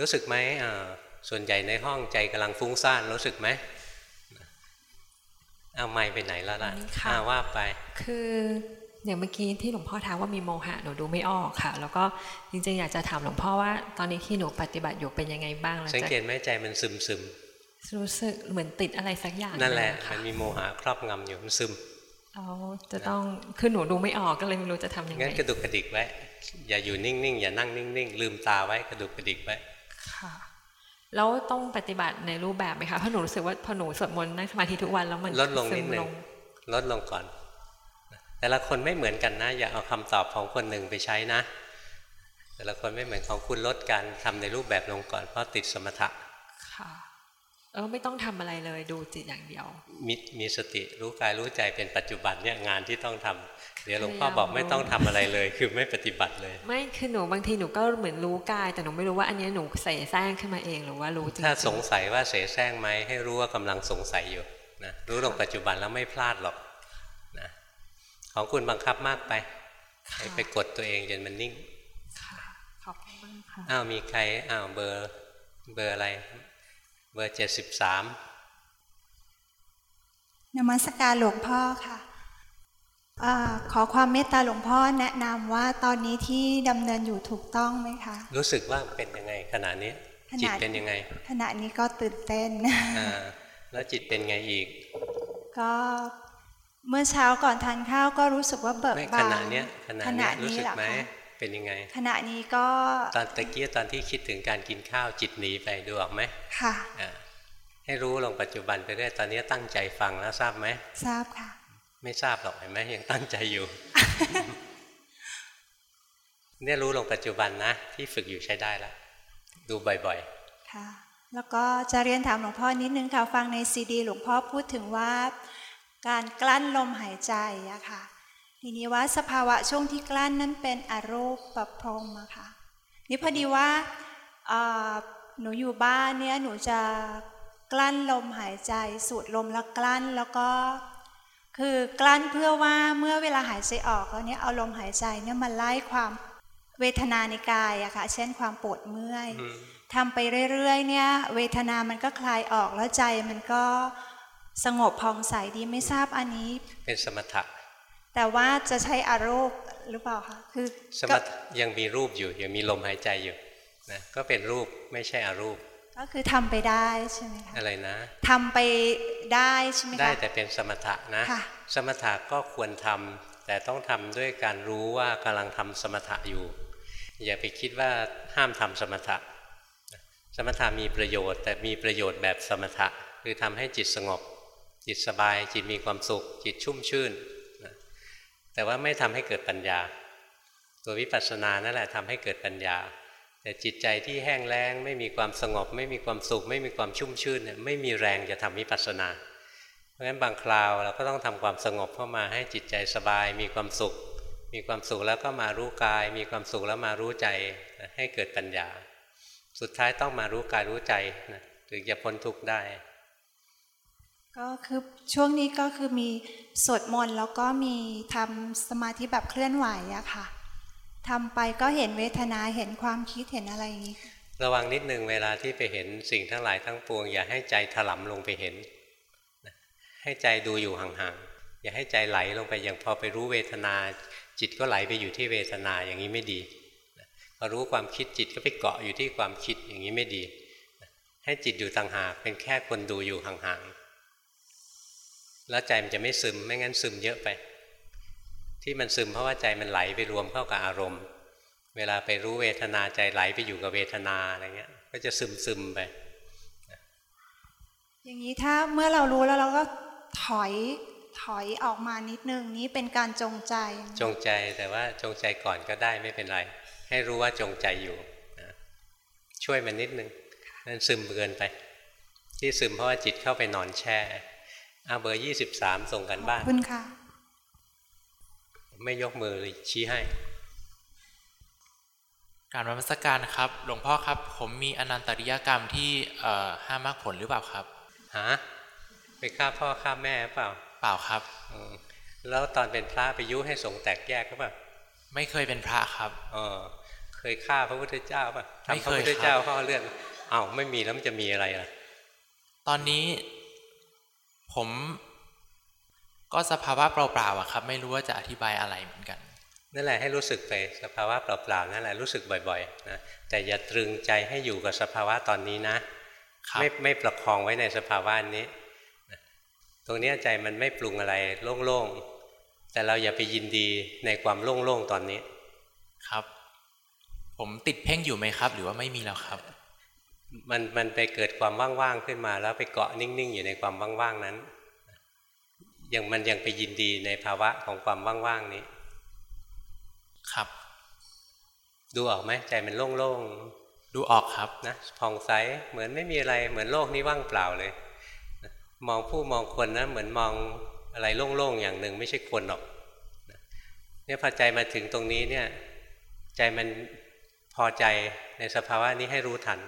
รู้สึกไหมอ่าส่วนใหญ่ในห้องใจกำลังฟุ้งซ่านรู้สึกไหมเอาไม่ไปไหนแล้วล่ะอันนี้ค่ะอ่าว่าไป คืออย่างเมื่อกี้ที่หลวงพ่อถามว่ามีโมหะหนูดูไม่ออกค่ะ แล้วก็จริงๆอยากจะถามหลวงพ่อว่า ตอนนี้ที่หนูปฏิบัติอยู่เป็นยังไงบ้างแล้วสังจะเกตไหมใจมันซึมซึมรู้สึกเหมือนติดอะไรสักอย่างนั่นแหละค่มันมีโมหะครอบงำอยู่มันซึมเราจะต้องคือหนูดูไม่ออกก็เลยไม่รู้จะทำยังไงงั้นกระดุกกระดิกไว้อย่าอยู่นิ่งๆอย่านั่งนิ่งๆลืมตาไว้กระดุกกระดิกไว้ ค่ะแล้วต้องปฏิบัติในรูปแบบไหมคะเพราะหนูรู้สึกว่าพอหนูสวดมนต์นั่งสมาธิทุกวันแล้วมันลดลงนิดหนึ่ซึงมลดลงก่อน แต่ละคนไม่เหมือนกันนะ อย่าเอาคำตอบของคนหนึ่งไปใช้นะ แต่ละคนไม่เหมือนของคุณลดการทำในรูปแบบลงก่อนเพราะติดสมถะค่ะเออไม่ต้องทำอะไรเลยดูจิตอย่างเดียว มีมีสติรู้กายรู้ใจเป็นปัจจุบันเนี่ยงานที่ต้องทำ เดี๋ยวหลวงพ่อบอกไม่ต้องทำอะไรเลย คือไม่ปฏิบัติเลย ไม่คือหนูบางทีหนูก็เหมือนรู้กาย แต่หนูไม่รู้ว่าอันเนี้ยหนูเสแสร้งขึ้นมาเองหรือว่ารู้จริงๆถ้าสงสัยว่าเสแสร้งไหมให้รู้ว่ากำลังสงสัยอยู่นะรู้ลงปัจจุบันแล้วไม่พลาดหรอกนะของคุณบังคับมากไปให้ไปกดตัวเองจนมันนิ่งค่ะขอบคุณมากค่ะอ้าวมีใครอ้าวเบอร์เบอร์อะไร เบอร์เจ็ดสิบสามนมัสการหลวงพ่อค่ะ อาขอความเมตตาหลวงพ่อแนะนำว่าตอนนี้ที่ดำเนินอยู่ถูกต้องไหมคะ รู้สึกว่าเป็นยังไงขณะนี้ขณะจิตเป็นยังไง ขณะนี้ก็ตื่นเต้นอ่าแล้วจิตเป็นไงอีก ก็เมื่อเช้าก่อนทานข้าวก็รู้สึกว่าเบิกไม่บาขนณะเนี้ยขณะขเนี้ณะยรู้นี้สึกเหรอไหมคะเป็นยังไง ขณะนี้ก็ตอนตะกี้ตอนที่คิดถึงการกินข้าวจิตหนีไปดูออกไหมค่ะอ่าให้รู้ลงปัจจุบันไปเรื่อยตอนนี้ตั้งใจฟังแล้วทราบไหมทราบค่ะ ไม่ทราบหรอกเห็นไหมยังตั้งใจอยู่ เนี่ยรู้ลงปัจจุบันนะ ที่ฝึกอยู่ใช้ได้ละดูบ่อยค่ะ แล้วก็จะเรียนถามหลวงพ่อนิดนึงค่ะฟังในซีดี หลวงพ่อพูดถึงว่า การกลั้นลมหายใจอะค่ะทีนี้ว่าสภาวะช่วงที่กลั้นนั้นเป็นอรูปประพรมอะค่ะนี่พอดีว่าเอ่อหนูอยู่บ้านเนี่ยหนูจะกลั้นลมหายใจสูดลมแล้วกลั้นแล้วก็ คือกลั้นเพื่อว่าเมื่อเวลาหายใจออกแล้วเนี่ยเอาลมหายใจเนี่ยมาไล่ความเวทนาในกายอะค่ะ เช่นความปวดเมื่อยๆอืมทำไปเรื่อยๆ เนี่ย เวทนามันก็คลายออกแล้วใจมันก็สงบผ่องใสดีไม่ทราบอันนี้ เป็นสมถะแต่ว่าจะใช้อารมณ์หรือเปล่าคะคือสมถะยังมีรูปอยู่ยังมีลมหายใจอยู่นะก็เป็นรูปไม่ใช่อารูป ก็คือทำไปได้ใช่ไหมคะอะไรนะทำไปได้ใช่ไหมคะได้แต่เป็นสมถะนะค่ะสมถะก็ควรทำแต่ต้องทำด้วยการรู้ว่ากำลังทำสมถะอยู่ อย่าไปคิดว่าห้ามทำสมถะ สมถะมีประโยชน์ แต่มีประโยชน์แบบสมถะ คือทำให้จิตสงบ จิตสบาย จิตมีความสุข จิตชุ่มชื่นนะแต่ว่าไม่ทำให้เกิดปัญญา ตัววิปัสสนานั่นแหละทำให้เกิดปัญญา แต่จิตใจที่แห้งแล้ง ไม่มีความสงบ ไม่มีความสุข ไม่มีความชุ่มชื่นเนี่ยไม่มีแรงจะทำวิปัสสนา เพราะฉะนั้นบางคราวเราก็ต้องทำความสงบเข้ามาให้จิตใจสบาย มีความสุข มีความสุขแล้วก็มารู้กาย มีความสุขแล้วมารู้ใจให้เกิดปัญญา สุดท้ายต้องมารู้กายรู้ใจนะถึงจะพ้นทุกข์ได้ ก็คือช่วงนี้ก็คือมีสวดมนต์แล้วก็มีทำสมาธิแบบเคลื่อนไหวอะค่ะ ทำไปก็เห็นเวทนาเห็นความคิดเห็นอะไรอย่างนี้ ระวังนิดนึงเวลาที่ไปเห็นสิ่งทั้งหลายทั้งปวง อย่าให้ใจถลำลงไปเห็น ให้ใจดูอยู่ห่างๆอย่าให้ใจไหลลงไปอย่างพอไปรู้เวทนา จิตก็ไหลไปอยู่ที่เวทนาอย่างนี้ไม่ดีพอรู้ความคิดจิตก็ไปเกาะอยู่ที่ความคิดอย่างนี้ไม่ดี ให้จิตอยู่ต่างหากเป็นแค่คนดูอยู่ห่างๆแล้วใจมันจะไม่ซึมไม่งั้นซึมเยอะไป ที่มันซึมเพราะว่าใจมันไหลไปรวมเข้ากับอารมณ์ เวลาไปรู้เวทนาใจไหลไปอยู่กับเวทนาอะไรเงี้ย ก็จะซึมซึมไป อย่างนี้ถ้าเมื่อเรารู้แล้วเราก็ถอยถอยออกมานิดนึงนี้เป็นการจงใจ จงใจแต่ว่าจงใจก่อนก็ได้ไม่เป็นไร ให้รู้ว่าจงใจอยู่นะช่วยมันนิดนึงนั่นซึมเกินไป ที่ซึมเพราะว่าจิตเข้าไปนอนแช่เอาเบอร์ยี่สิบสามส่งกันบ้านขอบคุณค่ะ ไม่ยกมือเลยชี้ให้ การนมัสการครับ หลวงพ่อครับ ผมมีอนันตริยกรรมที่เอ่อห้ามมรรคผลหรือเปล่าครับหาไปฆ่าพ่อฆ่าแม่เปล่า เปล่าครับอืมแล้วตอนเป็นพระไปยุให้สงฆ์แตกแยกก็เปล่าไม่เคยเป็นพระครับเออเคยฆ่าพระพุทธเจ้าป่ะไม่ทำพระเคยพุทธเจ้าข้อเลื่อนอ้าวไม่มีแล้วมันจะมีอะไรอะ ตอนนี้ผม ก็สภาวะเปล่าๆอะครับ ไม่รู้ว่าจะอธิบายอะไรเหมือนกัน นั่นแหละให้รู้สึกไปสภาวะเปล่าๆนั่นแหละรู้สึกบ่อยๆนะแต่อย่าตรึงใจให้อยู่กับสภาวะตอนนี้นะครับไม่ไม่ประคองไว้ในสภาวะนี้นะตรงเนี้ยใจมันไม่ปรุงอะไรโล่งๆแต่เราอย่าไปยินดีในความโล่งๆตอนนี้ ครับ ผมติดเพ่งอยู่ไหมครับ หรือว่าไม่มีแล้วครับ มันมันไปเกิดความว่างๆขึ้นมา แล้วไปเกาะนิ่งๆ อยู่ในความว่างๆนั้น ยังมันยังไปยินดีในภาวะของความว่างๆนี้ ครับ ดูออกไหมใจมันโล่งดูออกครับๆนะผ่องใสเหมือนไม่มีอะไรเหมือนโลกนี้ว่างเปล่าเลยนะมองผู้มองคนนะเหมือนมองอะไรโล่งๆอย่างหนึ่งไม่ใช่คนหรอกนะเนี่ยพอใจมาถึงตรงนี้เนี่ยใจมันพอใจในสภาวะนี้ให้รู้ทัน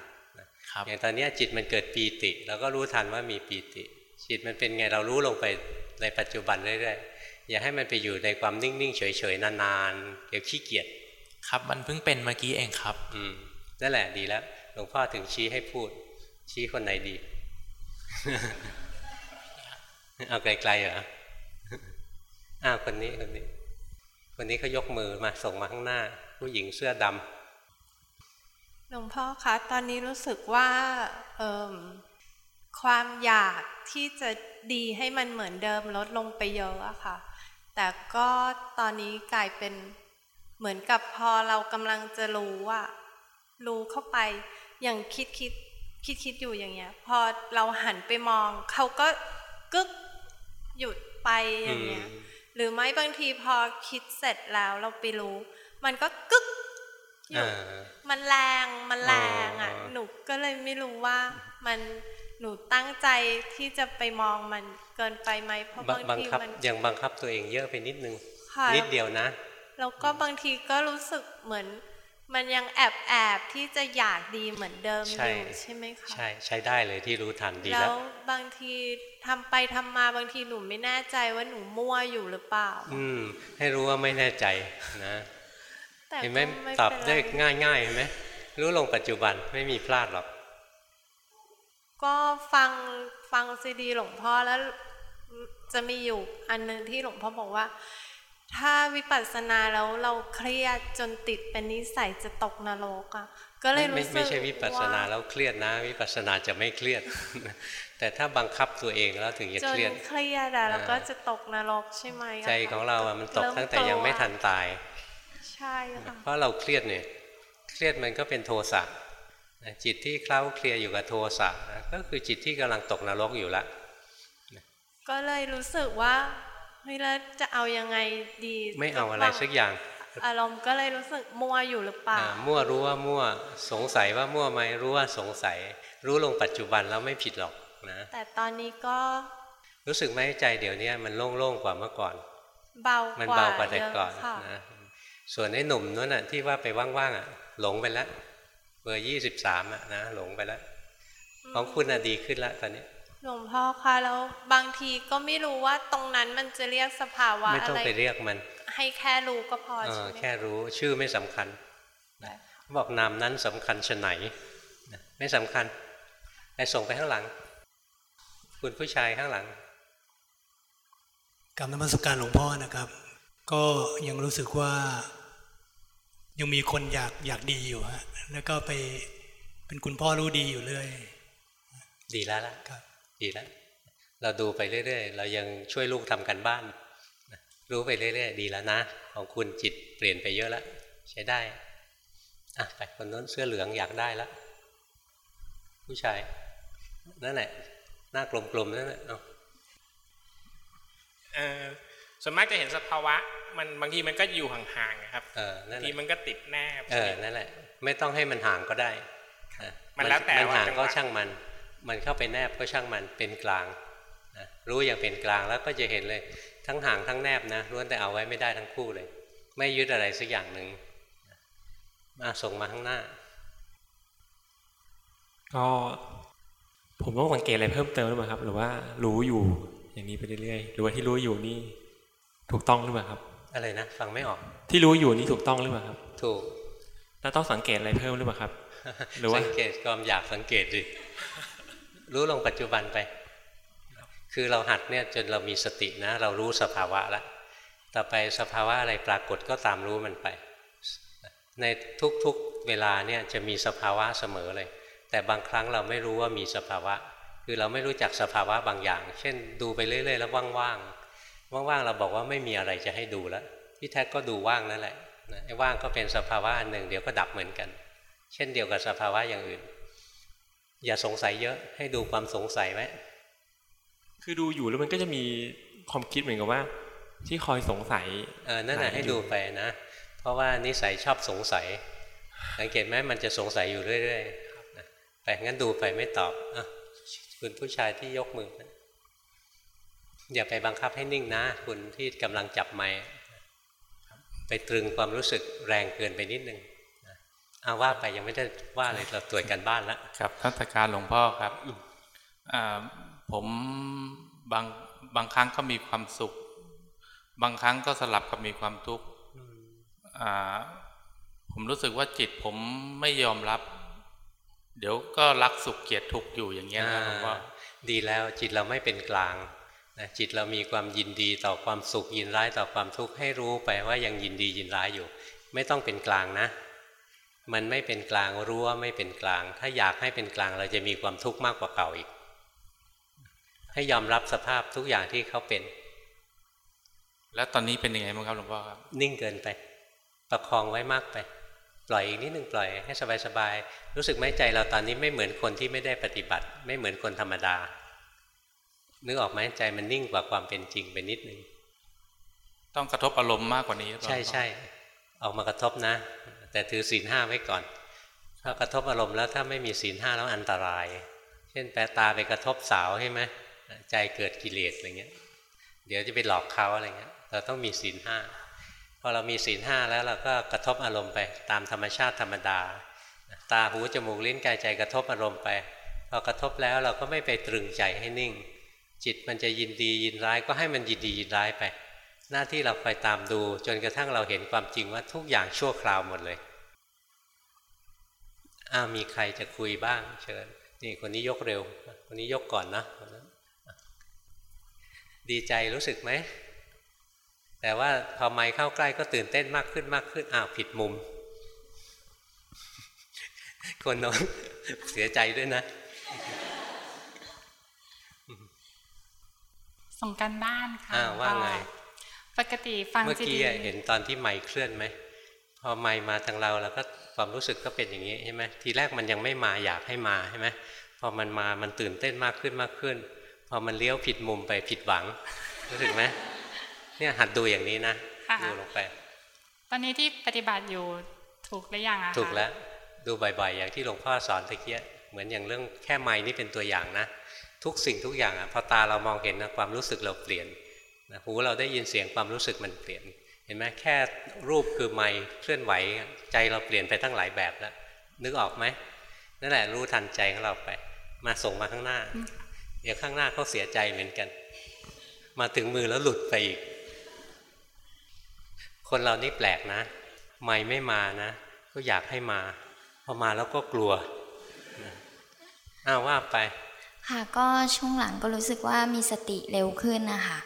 ครับอย่างตอนเนี้ยจิตมันเกิดปีติเราก็รู้ทันว่ามีปีติ จิตมันเป็นไงเรารู้ลงไปในปัจจุบันเรื่อยๆอย่าให้มันไปอยู่ในความนิ่งๆเฉยๆนานๆเดี๋ยวขี้เกียจครับมันเพิ่งเป็นเมื่อกี้เองครับ อืมนั่นแหละดีแล้วหลวงพ่อถึงชี้ให้พูด ชี้คนไหนดีเอาไกลๆเหรออ้าวคนนี้คนนี้ คนนี้เขายกมือมาส่งมาข้างหน้า ผู้หญิงเสื้อดำหลวงพ่อคะตอนนี้รู้สึกว่าเอิ่ม ความอยากที่จะดีให้มันเหมือนเดิมลดลงไปเยอะอะค่ะ แต่ก็ตอนนี้กลายเป็นเหมือนกับพอเรากำลังจะรู้อะรู้เข้าไปอย่างคิดคิดคิดคิดอยู่อย่างเงี้ย พอเราหันไปมอง เขาก็กึกหยุดไปอย่างเงี้ย หรือไม่บางทีพอคิดเสร็จแล้วเราไปรู้ มันก็กึกหยุดอ่ามันแรงมันแรงอะอ๋อหนูก็เลยไม่รู้ว่ามัน หนูตั้งใจที่จะไปมองมันเกินไปไหมเพราะบับางงบังทีคับมันยังบังคับตัวเองเยอะไปนิดนึงค่ะนิดเดียวนะแล้วก็บางทีก็รู้สึกเหมือน มันยังแอบแอบที่จะอยากดีเหมือนเดิมใช่อยู่ใช่ไหมคะใช่ใช้ได้เลยที่รู้ทันดีแล้แล้ววบางทีทำไปทำมาบางทีหนูไม่แน่ใจว่าหนูมั่วอยู่หรือเปล่า อืม ให้รู้ว่าไม่แน่ใจนะแต่เห็นไหมก็ไม่ตอบเป็นไรได้ง่ายๆเห็นไหมรู้ลงปัจจุบันไม่มีพลาดหรอก ก็ฟังฟังซีดีหลวงพ่อแล้วจะมีอยู่อันหนึ่งที่หลวงพ่อบอกว่า ถ้าวิปัสสนาแล้วเราเครียดจนติดเป็นนิสัยจะตกนรกอะก็เลยรู้สึกไม่ใช่วิปัสสนาแล้วเครียดนะ วิปัสสนาจะไม่เครียด แต่ถ้าบังคับตัวเองแล้วถึงจะเครียดเครียดอะแล้วก็จะตกนรกใช่ไหมใจของเราอะมันตกตั้งแต่ยังไม่ทันตาย ใช่ค่ะเพราะเราเครียดเนี่ย เครียดมันก็เป็นโทสะ จิตที่เคล้าเคลียอยู่กับโทสะก็คือจิตที่กำลังตกนรกอยู่ละ ก็เลยรู้สึกว่าเฮ้ยแล้วจะเอายังไงดี ไม่เอาอะไรสักอย่าง อารมณ์ก็เลยรู้สึกมั่วอยู่หรือเปล่ามั่วรู้ว่ามั่วสงสัยว่ามั่วไหมรู้ว่าสงสัย รู้ลงปัจจุบันแล้วไม่ผิดหรอกนะแต่ตอนนี้ก็ รู้สึกไหมใจเดี๋ยวนี้มันโล่งๆกว่าเมื่อก่อน เบามันเบากว่าแต่ก่อนนะส่วนไอ้หนุ่มนั่นน่ะที่ว่าไปว่างๆอะ หลงไปแล้ว เบอร์ยี่สิบสามอะนะหลงไปแล้วของคุณอะดีขึ้นแล้วตอนนี้ หลวงพ่อคะแล้วบางทีก็ไม่รู้ว่าตรงนั้นมันจะเรียกสภาวะอะไร ไม่ต้องไปเรียกมัน ให้แค่รู้ก็พอใช่ไหมแค่รู้ชื่อไม่สำคัญบอกนามนั้นสำคัญชนไหน ไม่สำคัญไอ้ส่งไปข้างหลัง คุณผู้ชายข้างหลังกรรมนมัสการหลวงพ่อนะครับ ก็ยังรู้สึกว่า ยังมีคนอยากอยากดีอยู่ฮะแล้วก็ไปเป็นคุณพ่อรู้ดีอยู่เรื่อย ดีแล้วล่ะดีแล้วเราดูไปเรื่อยๆ เรายังช่วยลูกทำกันบ้าน รู้ไปเรื่อยๆ ดีแล้วนะ ของคุณจิตเปลี่ยนไปเยอะแล้วใช้ได้อะไปคนนู้นเสื้อเหลืองอยากได้แล้วผู้ชายนั่นแหละหน้ากลมๆนั่นแหละเอา ส่วนมากจะเห็นสภาวะ มันบางทีมันก็อยู่ห่างๆครับบางทีมันก็ติดแนบเออนั่นแหละ ไม่ต้องให้มันห่างก็ได้มันแล้วแต่มันห่างก็ช่างมัน มันเข้าไปแนบก็ช่างมันเป็นกลางนะรู้อย่างเป็นกลางแล้วก็จะเห็นเลย ทั้งห่างทั้งแนบนะล้วนแต่เอาไว้ไม่ได้ทั้งคู่เลย ไม่ยึดอะไรสักอย่างหนึ่งมาส่งมาข้างหน้า ก็ผมต้องสังเกตอะไรเพิ่มเติมหรือเปล่าครับ หรือว่ารู้อยู่อย่างนี้ไปเรื่อยๆหรือว่าที่รู้อยู่นี่ ถูกต้องหรือเปล่าครับ อะไรนะฟังไม่ออก ที่รู้อยู่นี่ถูกต้องหรือเปล่าครับ ถูก แล้วต้องสังเกตอะไรเพิ่มหรือเปล่าครับ หรือว่าสังเกตความอยากสังเกตดิรู้ลงปัจจุบันไป คือเราหัดเนี่ยจนเรามีสตินะ เรารู้สภาวะแล้วต่อไปสภาวะอะไรปรากฏก็ตามรู้มันไป ในทุกๆเวลาเนี่ยจะมีสภาวะเสมอเลย แต่บางครั้งเราไม่รู้ว่ามีสภาวะ คือเราไม่รู้จักสภาวะบางอย่าง เช่น ดูไปเรื่อยๆแล้วว่างๆ ว่างๆเราบอกว่าไม่มีอะไรจะให้ดูแล้วที่แท้ก็ดูว่างนั่นแหละไอ้ว่างก็เป็นสภาวะอันหนึ่งเดี๋ยวก็ดับเหมือนกัน เช่นเดียวกับสภาวะอย่างอื่น อย่าสงสัยเยอะให้ดูความสงสัยไว้คือดูอยู่แล้วมันก็จะมีความคิดเหมือนกับว่า ที่คอยสงสัยเออนั่นแหละให้ดูไปนะ เพราะว่านิสัยชอบสงสัย สังเกตไหมมันจะสงสัยอยู่เรื่อยๆไปงั้นดูไปไม่ตอบอคุณผู้ชายที่ยกมือ อย่าไปบังคับให้นิ่งนะคุณที่กำลังจับไม้ไปตรึงความรู้สึกแรงเกินไปนิดนึงอาว่าไปยังไม่ได้ว่าเลยเราตรวจกันบ้านแล้วครับท่านการหลวงพ่อครับผมบางบางครั้งก็มีความสุข บางครั้งก็สลับกับมีความทุกข์ผมรู้สึกว่าจิตผมไม่ยอมรับ เดี๋ยวก็รักสุขเกลียดทุกข์อยู่อย่างเงี้ยนะหลวงพ่อดีแล้วจิตเราไม่เป็นกลาง นะจิตเรามีความยินดีต่อความสุขยินร้ายต่อความทุกข์ให้รู้ไปว่ายังยินดียินร้ายอยู่ ไม่ต้องเป็นกลางนะ มันไม่เป็นกลางรู้ว่าไม่เป็นกลาง ถ้าอยากให้เป็นกลางเราจะมีความทุกข์มากกว่าเก่าอีก ให้ยอมรับสภาพทุกอย่างที่เขาเป็น แล้วตอนนี้เป็นยังไงบ้างครับหลวงพ่อครับนิ่งเกินไป ประคองไว้มากไป ปล่อยอีกนิดหนึ่งปล่อยให้สบายๆรู้สึกไหมใจเราตอนนี้ไม่เหมือนคนที่ไม่ได้ปฏิบัติ ไม่เหมือนคนธรรมดา นึกออกไหมใจมันนิ่งกว่าความเป็นจริงไปนิดนึง ต้องกระทบอารมณ์มากกว่านี้ใช่ใช่ออกมากระทบนะ แต่ถือศีลห้าไว้ก่อน ถ้ากระทบอารมณ์แล้วถ้าไม่มีศีลห้าแล้วอันตราย เช่นแปตาไปกระทบสาวใช่ไหมใจเกิดกิเลสอะไรเงี้ย เดี๋ยวจะไปหลอกเขาอะไรเงี้ย เราต้องมีศีลห้าพอเรามีศีลห้าแล้วเราก็กระทบอารมณ์ไปตามธรรมชาติธรรมดา ตาหูจมูกลิ้นกายใจกระทบอารมณ์ไปพอกระทบแล้วเราก็ไม่ไปตรึงใจให้นิ่ง จิตมันจะยินดียินร้ายก็ให้มันยินดียินร้ายไป หน้าที่เราคอยตามดู จนกระทั่งเราเห็นความจริงว่าทุกอย่างชั่วคราวหมดเลยอ้ามีใครจะคุยบ้าง เชิญนี่คนนี้ยกเร็ว คนนี้ยกก่อนนะดีใจรู้สึกไหม แต่ว่าพอไม้เข้าใกล้ก็ตื่นเต้นมากขึ้นมากขึ้นอ้าวผิดมุม คนน้องเสียใจด้วยนะ ส่งกันบ้านค่ะอ้าวว่าไง ปกติฟังเมื่อกี้ซีดีเห็นตอนที่ไม้เคลื่อนไหมพอไม้มาทางเราแล้วก็ความรู้สึกก็เป็นอย่างนี้ใช่ไหมทีแรกมันยังไม่มาอยากให้มาใช่ไหมพอมันมามันตื่นเต้นมากขึ้นมากขึ้น พอมันเลี้ยวผิดมุมไปผิดหวังรู้สึกไหมเนี่ยหัดดูอย่างนี้นะค่ะดูลงไป ตอนนี้ที่ปฏิบัติอยู่ถูกหรือยังอะคะถูกแล้วดูบ่อยๆ อย่างที่หลวงพ่อสอนตะเกียเหมือนอย่างเรื่องแค่ไม้นี่เป็นตัวอย่างนะ ทุกสิ่งทุกอย่างอะพอตาเรามองเห็นนะความรู้สึกเราเปลี่ยนนะหูเราได้ยินเสียงความรู้สึกมันเปลี่ยน เห็นไหมแค่รูปคือไม้เคลื่อนไหวใจเราเปลี่ยนไปตั้งหลายแบบแล้วนึกออกไหมนั่นแหละรู้ทันใจของเราไป มาส่งมาข้างหน้า เดี๋ยวข้างหน้าเขาเสียใจเหมือนกัน มาถึงมือแล้วหลุดไปอีก คนเรานี่แปลกนะ ไม่ไม่มานะ ก็อยากให้มา พอมาแล้วก็กลัวอ้าวว่าไป ค่ะก็ช่วงหลังก็รู้สึกว่ามีสติเร็วขึ้นนะคะ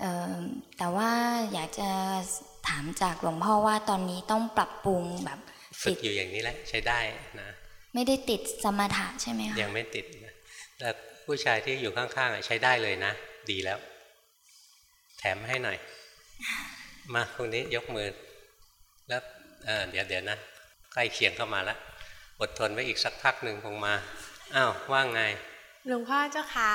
เอ่อแต่ว่าอยากจะถามจากหลวงพ่อว่าตอนนี้ต้องปรับปรุงแบบฝึกอยู่อย่างนี้แหละใช้ได้นะไม่ได้ติดสมถะใช่ไหมคะยังไม่ติดนะแต่ผู้ชายที่อยู่ข้างๆอะใช้ได้เลยนะ ดีแล้ว แถมให้หน่อย มาคนนี้ยกมือ แล้วเเดี๋ยวเดี๋ยวนะใกล้เคียงเข้ามาแล้วอดทนไว้อีกสักพักหนึ่งคงมาอ้าวว่างไง หลวงพ่อเจ้าคะ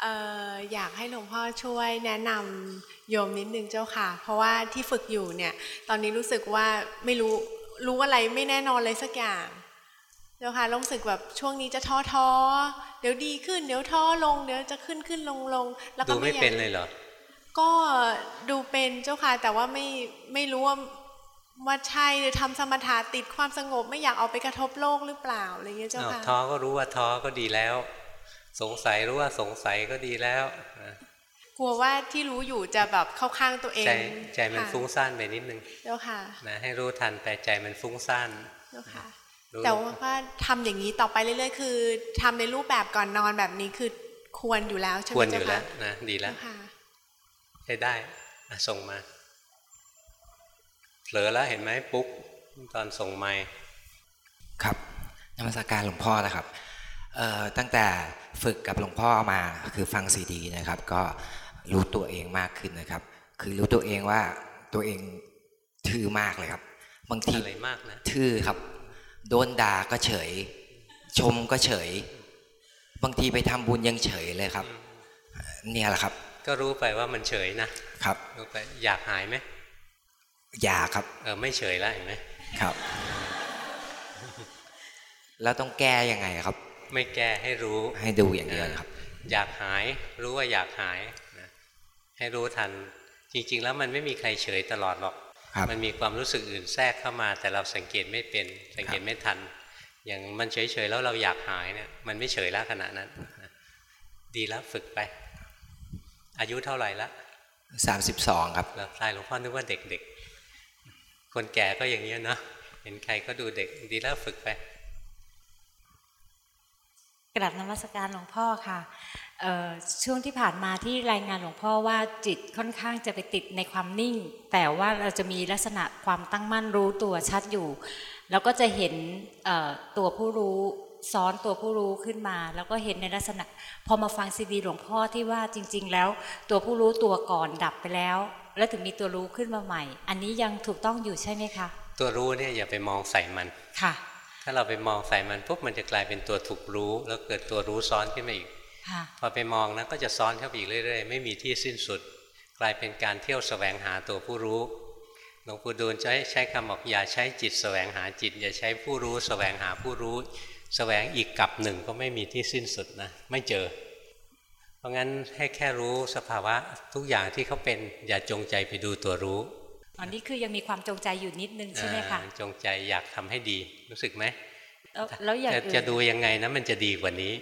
เอ่ออยากให้หลวงพ่อช่วยแนะนำโยมนิดนึงเจ้าค่ะ เพราะว่าที่ฝึกอยู่เนี่ย ตอนนี้รู้สึกว่าไม่รู้รู้อะไรไม่แน่นอนเลยสักอย่างเจ้าค่ะรู้สึกแบบช่วงนี้จะท้อท้อเดี๋ยวดีขึ้น เดี๋ยวท้อลง เดี๋ยวจะขึ้นขึ้นลงลงแล้วก็ดูไม่อยากเป็นเลยเหรอก็ดูเป็นเจ้าค่ะแต่ว่าไม่ไม่รู้ว่าว่าใช่หรือทำสมถะติดความสงบไม่อยากออกไปกระทบโลกหรือเปล่าอะไรเงี้ยเจ้าอ้าวค่ะท้อก็รู้ว่าท้อก็ดีแล้ว สงสัยรู้ว่าสงสัยก็ดีแล้วนะกลัวว่าที่รู้อยู่จะแบบเข้าข้างตัวเอง ใจใจมันค่ะฟุ้งซ่านไปนิดนึงเจ้าค่ะนะให้รู้ทันแต่ใจมันฟุ้งซ่านเจ้าค่ะรู้แต่ว่าทำอย่างนี้ต่อไปเรื่อยๆ คือทำในรูปแบบก่อนนอนแบบนี้คือควรอยู่แล้วใช่ไหคมวรอเจ้ายู่แล้ค่ะวนะดีแล้วเจ้าค่ะใช้ได้อะส่งมาเผลอแล้วเห็นไหมปุ๊กตอนส่งไม้ครับนมัสการหลวงพ่อนะครับเอ่อตั้งแต่ ฝึกกับหลวงพ่อมาคือฟังซีดีนะครับ ก็รู้ตัวเองมากขึ้นนะครับ คือรู้ตัวเองว่าตัวเองทื่อมากเลยครับ บางทีอะไรมากนะทื่อครับ โดนด่าก็เฉย ชมก็เฉย บางทีไปทำบุญยังเฉยเลยครับ เนี่ยแหละครับ ก็รู้ไปว่ามันเฉยนะครับรู้ไปอยากหายไหมอยากครับเออไม่เฉยแล้วเห็นไหมครับ แล้วต้องแก้ยังไงครับ ไม่แก้ให้รู้ให้ดูอย่างเดียวครับ อยากหายรู้ว่าอยากหายนะให้รู้ทัน จริง ๆ แล้วมันไม่มีใครเฉยตลอดหรอกครับมันมีความรู้สึกอื่นแทรกเข้ามา แต่เราสังเกตไม่เป็นสังเกตไม่ทัน อย่างมันเฉยๆแล้วเราอยากหายเนี่ยมันไม่เฉยแล้วขณะนั้นนะดีแล้วฝึกไป อายุเท่าไหร่ละสามสิบสองครับแล้วทายหลวงพ่อนึกว่าเด็กๆคนแก่ก็อย่างนี้ยเนาะเห็นใครก็ดูเด็กดีแล้วฝึกไป กราบนมัสการหลวงพ่อค่ะเอ่อช่วงที่ผ่านมาที่รายงานหลวงพ่อว่าจิตค่อนข้างจะไปติดในความนิ่ง แต่ว่าเราจะมีลักษณะความตั้งมั่นรู้ตัวชัดอยู่ แล้วก็จะเห็นเอ่อตัวผู้รู้ซ้อนตัวผู้รู้ขึ้นมา แล้วก็เห็นในลักษณะ พอมาฟังซีดีหลวงพ่อที่ว่าจริง ๆ แล้ว ตัวผู้รู้ตัวก่อนดับไปแล้ว แล้วถึงมีตัวรู้ขึ้นมาใหม่ อันนี้ยังถูกต้องอยู่ใช่ไหมคะ ตัวรู้เนี่ยอย่าไปมองใส่มันค่ะ ถ้าเราไปมองใส่มันปุ๊บมันจะกลายเป็นตัวถูกรู้ แล้วเกิดตัวรู้ซ้อนขึ้นมาอีกค่ะพอไปมองนะก็จะซ้อนเข้าไปอีกเรื่อย ๆ ไม่มีที่สิ้นสุด กลายเป็นการเที่ยวแสวงหาตัวผู้รู้หลวงปู่ดูลใช้ใช้คำบอกอย่าใช้จิตแสวงหาจิต อย่าใช้ผู้รู้แสวงหาผู้รู้แสวงอีกกับหนึ่งก็ไม่มีที่สิ้นสุดนะไม่เจอ เพราะงั้นให้แค่รู้สภาวะทุกอย่างที่เขาเป็นอย่าจงใจไปดูตัวรู้ อันนี้คือยังมีความจงใจอยู่นิดนึงใช่ไหมคะอ่าจงใจอยากทำให้ดีรู้สึกไหมแล้วแล้วอย่างจะอื่นจะดูยังไงนะมันจะดีกว่านี้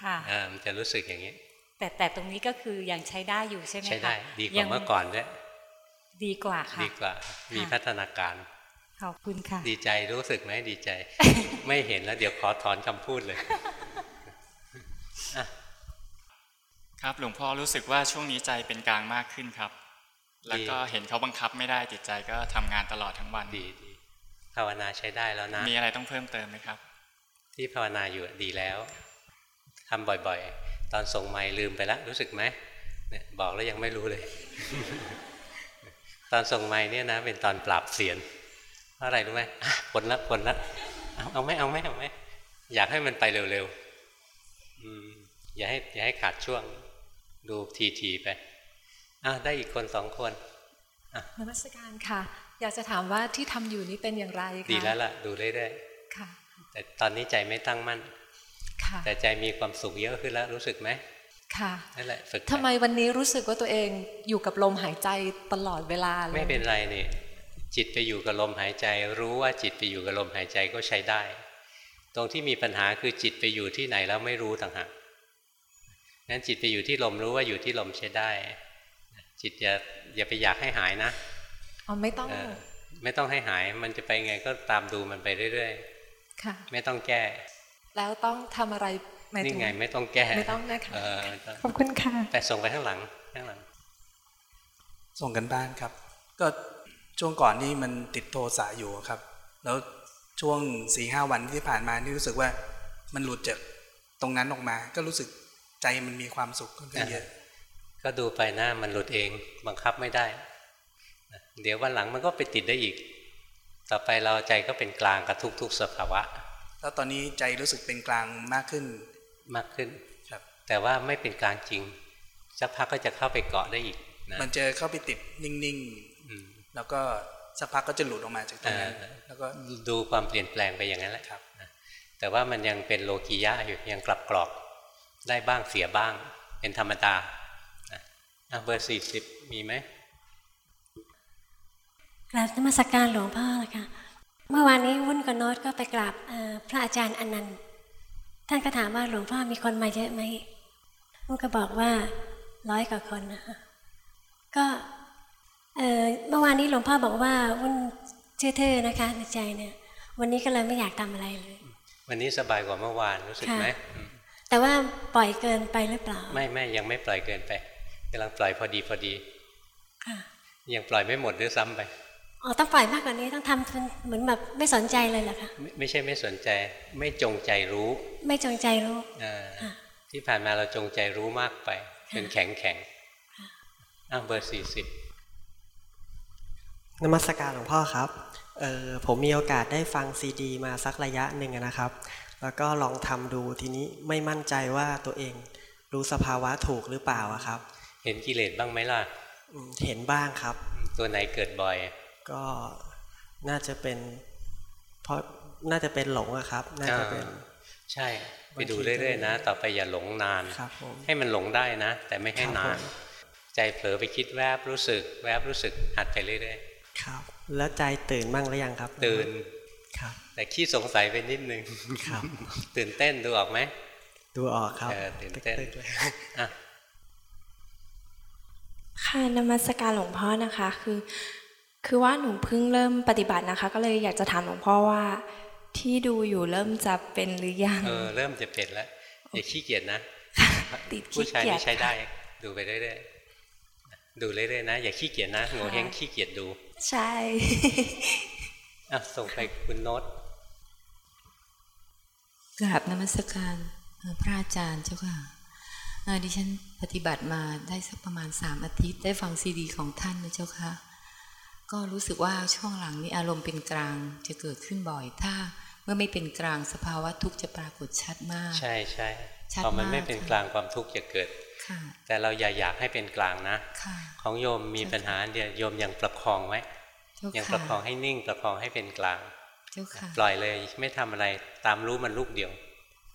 ค่ะอ่ามันจะรู้สึกอย่างนี้ แต่แต่ตรงนี้ก็คือยังใช้ได้อยู่ใช่ไหมคะใช้ได้ดีกยัว่างเมื่อก่อนด้วยดีกว่าค่ะดีกว่า มีพัฒนาการขอบคุณค่ะ ดีใจรู้สึกไหมดีใจ ไม่เห็นแล้ว เดี๋ยวขอถอนคำพูดเลย ครับหลวงพ่อรู้สึกว่าช่วงนี้ใจเป็นกลางมากขึ้นครับ แล้วก็เห็นเขาบังคับไม่ได้จิตใจก็ทำงานตลอดทั้งวันดีดีภาวนาใช้ได้แล้วนะ มีอะไรต้องเพิ่มเติมไหมครับ ที่ภาวนาอยู่ดีแล้วทำบ่อยๆ ตอนส่งไม้ลืมไปแล้วรู้สึกไหมเนี่ยบอกแล้วยังไม่รู้เลย ตอนส่งไม้เนี่ยนะ เป็นตอนปราบเสียนเพราะอะไรรู้ไหมผลละผลละเอาเอาไหมเอาไหมเอาไหมอยากให้มันไปเร็วๆอย่าให้อย่าให้ขาดช่วงดูทีๆไป อะได้อีกคนสองคนนมัสการค่ะ อยากจะถามว่าที่ทำอยู่นี้เป็นอย่างไรคะดีแล้วล่ะ ดูเรื่อยๆค่ะ แต่ตอนนี้ใจไม่ตั้งมั่นค่ะ แต่ใจมีความสุขเยอะขึ้นแล้วรู้สึกไหมค่ะนั่นแหละฝึกทำไมวันนี้รู้สึกว่าตัวเองอยู่กับลมหายใจตลอดเวลาเลยไม่เป็นไรนี่จิตไปอยู่กับลมหายใจ รู้ว่าจิตไปอยู่กับลมหายใจก็ใช้ได้ ตรงที่มีปัญหาคือจิตไปอยู่ที่ไหนแล้วไม่รู้ต่างหากนั้นจิตไปอยู่ที่ลมรู้ว่าอยู่ที่ลมใช้ได้ จิตอย่าอย่าไปอยากให้หายนะอ๋อไม่ต้องไม่ต้องให้หายมันจะไปไงก็ตามดูมันไปเรื่อยๆค่ะ ไม่ต้องแก้ แล้วต้องทำอะไรนี่ไงไม่ต้องแก้ไม่ต้องนะคะขอบคุณค่ะแต่ส่งไปข้างหลังข้างหลัง ส่งกันบ้านครับ ก็ช่วงก่อนนี่มันติดโทสะอยู่ครับ แล้วช่วงสี่ห้าวันที่ผ่านมานี่รู้สึกว่ามันหลุดจากตรงนั้นออกมา ก็รู้สึกใจมันมีความสุขก็เยอะ ก็ดูไปหน้ามันหลุดเอง บังคับไม่ได้ เดี๋ยววันหลังมันก็ไปติดได้อีก ต่อไปเราใจก็เป็นกลางกับทุกๆสภาวะแล้วตอนนี้ใจรู้สึกเป็นกลางมากขึ้นมากขึ้นครับ แต่ว่าไม่เป็นกลางจริงสักพักก็จะเข้าไปเกาะได้อีกนะมันจะเข้าไปติดนิ่งๆแล้วก็สักพักก็จะหลุดออกมาจากตรงนั้นแล้วก็ดูความเปลี่ยนแปลงไปอย่างนั้นแหละครับแต่ว่ามันยังเป็นโลกียะอยู่ยังกลับกรอกได้บ้างเสียบ้าง เป็นธรรมดา เบอร์สี่สิบมีไหมกราบนมัสการหลวงพ่อนะคะเมื่อวานนี้วุ่นกับโน้ตก็ไปกราบพระอาจารย์อนันต์ท่านก็ถามว่าหลวงพ่อมีคนมาเยอะไหมวุ่นก็บอกว่าร้อยกว่าคนนะคะก็เมื่อวานนี้หลวงพ่อบอกว่าวุ่นเชื่อเธอนะคะในใจเนี่ย วันนี้ก็เลยไม่อยากทำอะไรเลย วันนี้สบายกว่าเมื่อวานรู้สึกไหมแต่ว่าปล่อยเกินไปหรือเปล่า ไม่ไม่ยังไม่ปล่อยเกินไปกำลังปล่อยพอดีพอดียังปล่อยไม่หมดด้วยซ้ำไปอ๋อต้องปล่อยมากกว่านี้ต้องทำเหมือนแบบไม่สนใจเลยเหรอคะไม่ไม่ใช่ไม่สนใจ ไม่จงใจรู้ ไม่จงใจรู้ที่ผ่านมาเราจงใจรู้มากไปเป็นแข็งแข็งอ้าวเบอร์สี่สิบนมัสการหลวงพ่อครับเออผมมีโอกาสได้ฟังซีดี มาสักระยะหนึ่งนะครับ แล้วก็ลองทำดูทีนี้ไม่มั่นใจว่าตัวเองรู้สภาวะถูกหรือเปล่าครับ เห็นกิเลสบ้างไหมล่ะเห็นบ้างครับ ตัวไหนเกิดบ่อย ก็น่าจะเป็นเพราะน่าจะเป็นหลงอะครับ น่าจะเป็นใช่ ไปดูเรื่อยๆนะ ต่อไปอย่าหลงนาน ให้มันหลงได้นะ แต่ไม่ให้นาน ใจเผลอไปคิดแวบรู้สึก แวบรู้สึกหัดไปเรื่อยๆครับ แล้วใจตื่นบ้างหรือยังครับ ตื่นครับ แต่ขี้สงสัยไปนิดนึงครับ ตื่นเต้นดูออกไหมดูออกครับตื่นเต้น ค่ะนมัสการหลวงพ่อนะคะคือ คือว่าหนูเพิ่งเริ่มปฏิบัตินะคะ ก็เลยอยากจะถามหลวงพ่อว่าที่ดูอยู่เริ่มจะเป็นหรือยังเออเริ่มจะเป็นแล้วอย่าขี้เกียจนะติดขี้เกียจผู้ชายนี่ใช้ได้ ดูไปเรื่อยๆดูเรื่อยๆนะ อย่าขี้เกียจนะโง่เฮงขี้เกียจดูใช่อะส่งไปคุณโน้ตกราบนมัสการพระอาจารย์เจ้าค่ะ ดิฉันปฏิบัติมาได้สักประมาณสามอาทิตย์ ได้ฟังซีดีของท่านนะเจ้าค่ะก็รู้สึกว่าช่วงหลังนี้อารมณ์เป็นกลางจะเกิดขึ้นบ่อย ถ้าเมื่อไม่เป็นกลางสภาวะทุกข์จะปรากฏชัดมาก ใช่ใช่พอมันไม่เป็นกลางความทุกข์จะเกิดแต่เราอย่าอยากให้เป็นกลางนะของโยมมีปัญหาเดียวโยมยังประคองไว้ยังประคองให้นิ่งประคองให้เป็นกลางปล่อยเลยไม่ทำอะไรตามรู้มันลูกเดียว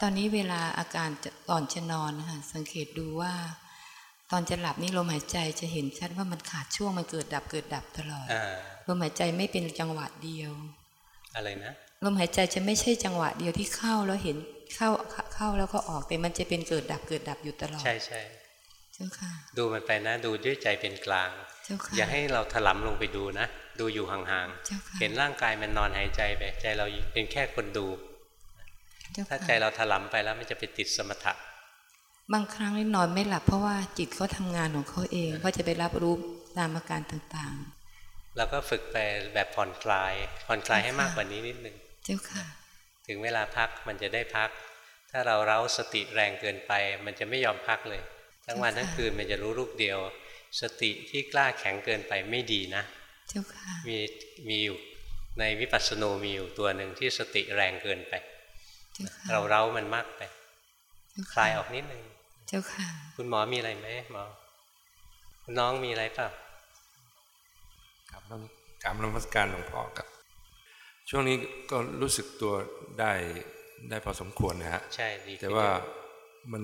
ตอนนี้เวลาอาการก่อนจะนอนนะคะสังเกตดูว่า ตอนจะหลับนี่ลมหายใจจะเห็นชัดว่ามันขาดช่วงมันเกิดดับเกิดดับตลอดลมหายใจไม่เป็นจังหวะเดียว อะไรนะลมหายใจจะไม่ใช่จังหวะเดียวที่เข้าแล้วเห็นเข้าเข้าแล้วก็ออกแต่มันจะเป็นเกิดดับเกิดดับอยู่ตลอด ใช่ใช่เจ้าค่ะ ดูมันไปนะดูด้วยใจเป็นกลางอย่าให้เราถลำลงไปดูนะ ดูอยู่ห่างๆเห็นร่างกายมันนอนหายใจไปใจเราเป็นแค่คนดู ถ้าใจเราถลำไปแล้วมันจะไปติดสมถะ บางครั้งนอนไม่หลับเพราะว่าจิตเขาทางานของเขาเองเขาจะไปรับรู้ตามอาการต่างๆ เราก็ฝึกไปแบบผ่อนคลาย ผ่อนคลายให้มากกว่านี้นิดนึง เจ้าค่ะ ถึงเวลาพักมันจะได้พัก ถ้าเราเร้าสติแรงเกินไป มันจะไม่ยอมพักเลย ทั้งวันทั้งคืนมันจะรู้รูปเดียว สติที่กล้าแข็งเกินไปไม่ดีนะ เจ้าค่ะ มีมีอยู่ในวิปัสสนูมีอยู่ตัวหนึ่งที่สติแรงเกินไป เราเร้ามันมากไปคลายออกนิดนึงเจ้าค่ะ คุณหมอมีอะไรไหมหมอคุณน้องมีอะไรเปล่าครับน้องกรรมนมัสการหลวงพ่อครับ ช่วงนี้ก็รู้สึกตัวได้ได้พอสมควรนะฮะใช่ดีแต่ว่ามัน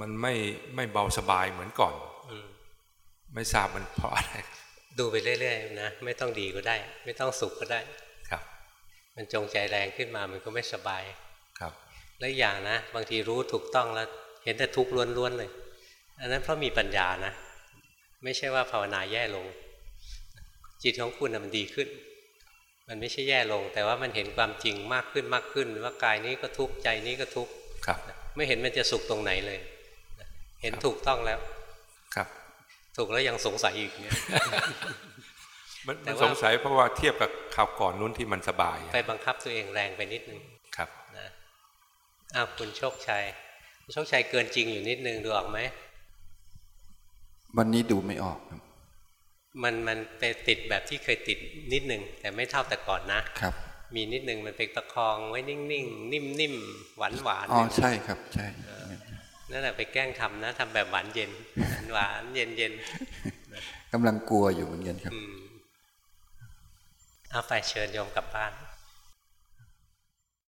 มันไม่ไม่เบาสบายเหมือนก่อนอไม่ทราบมันเพราะอะไรดูไปเรื่อยๆนะไม่ต้องดีก็ได้ ไม่ต้องสุขก็ได้ครับ มันจงใจแรงขึ้นมามันก็ไม่สบายครับ และอย่างนะ บางทีรู้ถูกต้องแล้ว เห็นแต่ทุกข์ล้วนๆเลย อันนั้นเพราะมีปัญญานะ ไม่ใช่ว่าภาวนาแย่ลง จิตของคุณมันดีขึ้น มันไม่ใช่แย่ลง แต่ว่ามันเห็นความจริงมากขึ้นมากขึ้น ว่ากายนี้ก็ทุกข์ใจนี้ก็ทุกข์ไม่เห็นมันจะสุขตรงไหนเลย เห็นถูกต้องแล้ว ครับ ถูกแล้วยังสงสัยอีกเนี่ยมันสงสัยเพราะว่าเทียบกับข่าวก่อนนู้นที่มันสบาย ไปบังคับตัวเองแรงไปนิดนึงครับนะ อ้าวคุณโชคชัยโชคชัยเกินจริงอยู่นิดนึงดูออกไหมวันนี้ดูไม่ออกครับ มันมันไปติดแบบที่เคยติดนิดนึง แต่ไม่เท่าแต่ก่อนนะครับ มีนิดนึงมันเป็นประคองไว้นิ่งๆนิ่มๆหวานหวานอ๋อใช่ครับ ใช่นั่นแหละไปแกล้งทำนะทำแบบหวานเย็นหวานเย็นเย็นกำลังกลัวอยู่เหมือนกันครับเอาไปเชิญโยมกลับบ้าน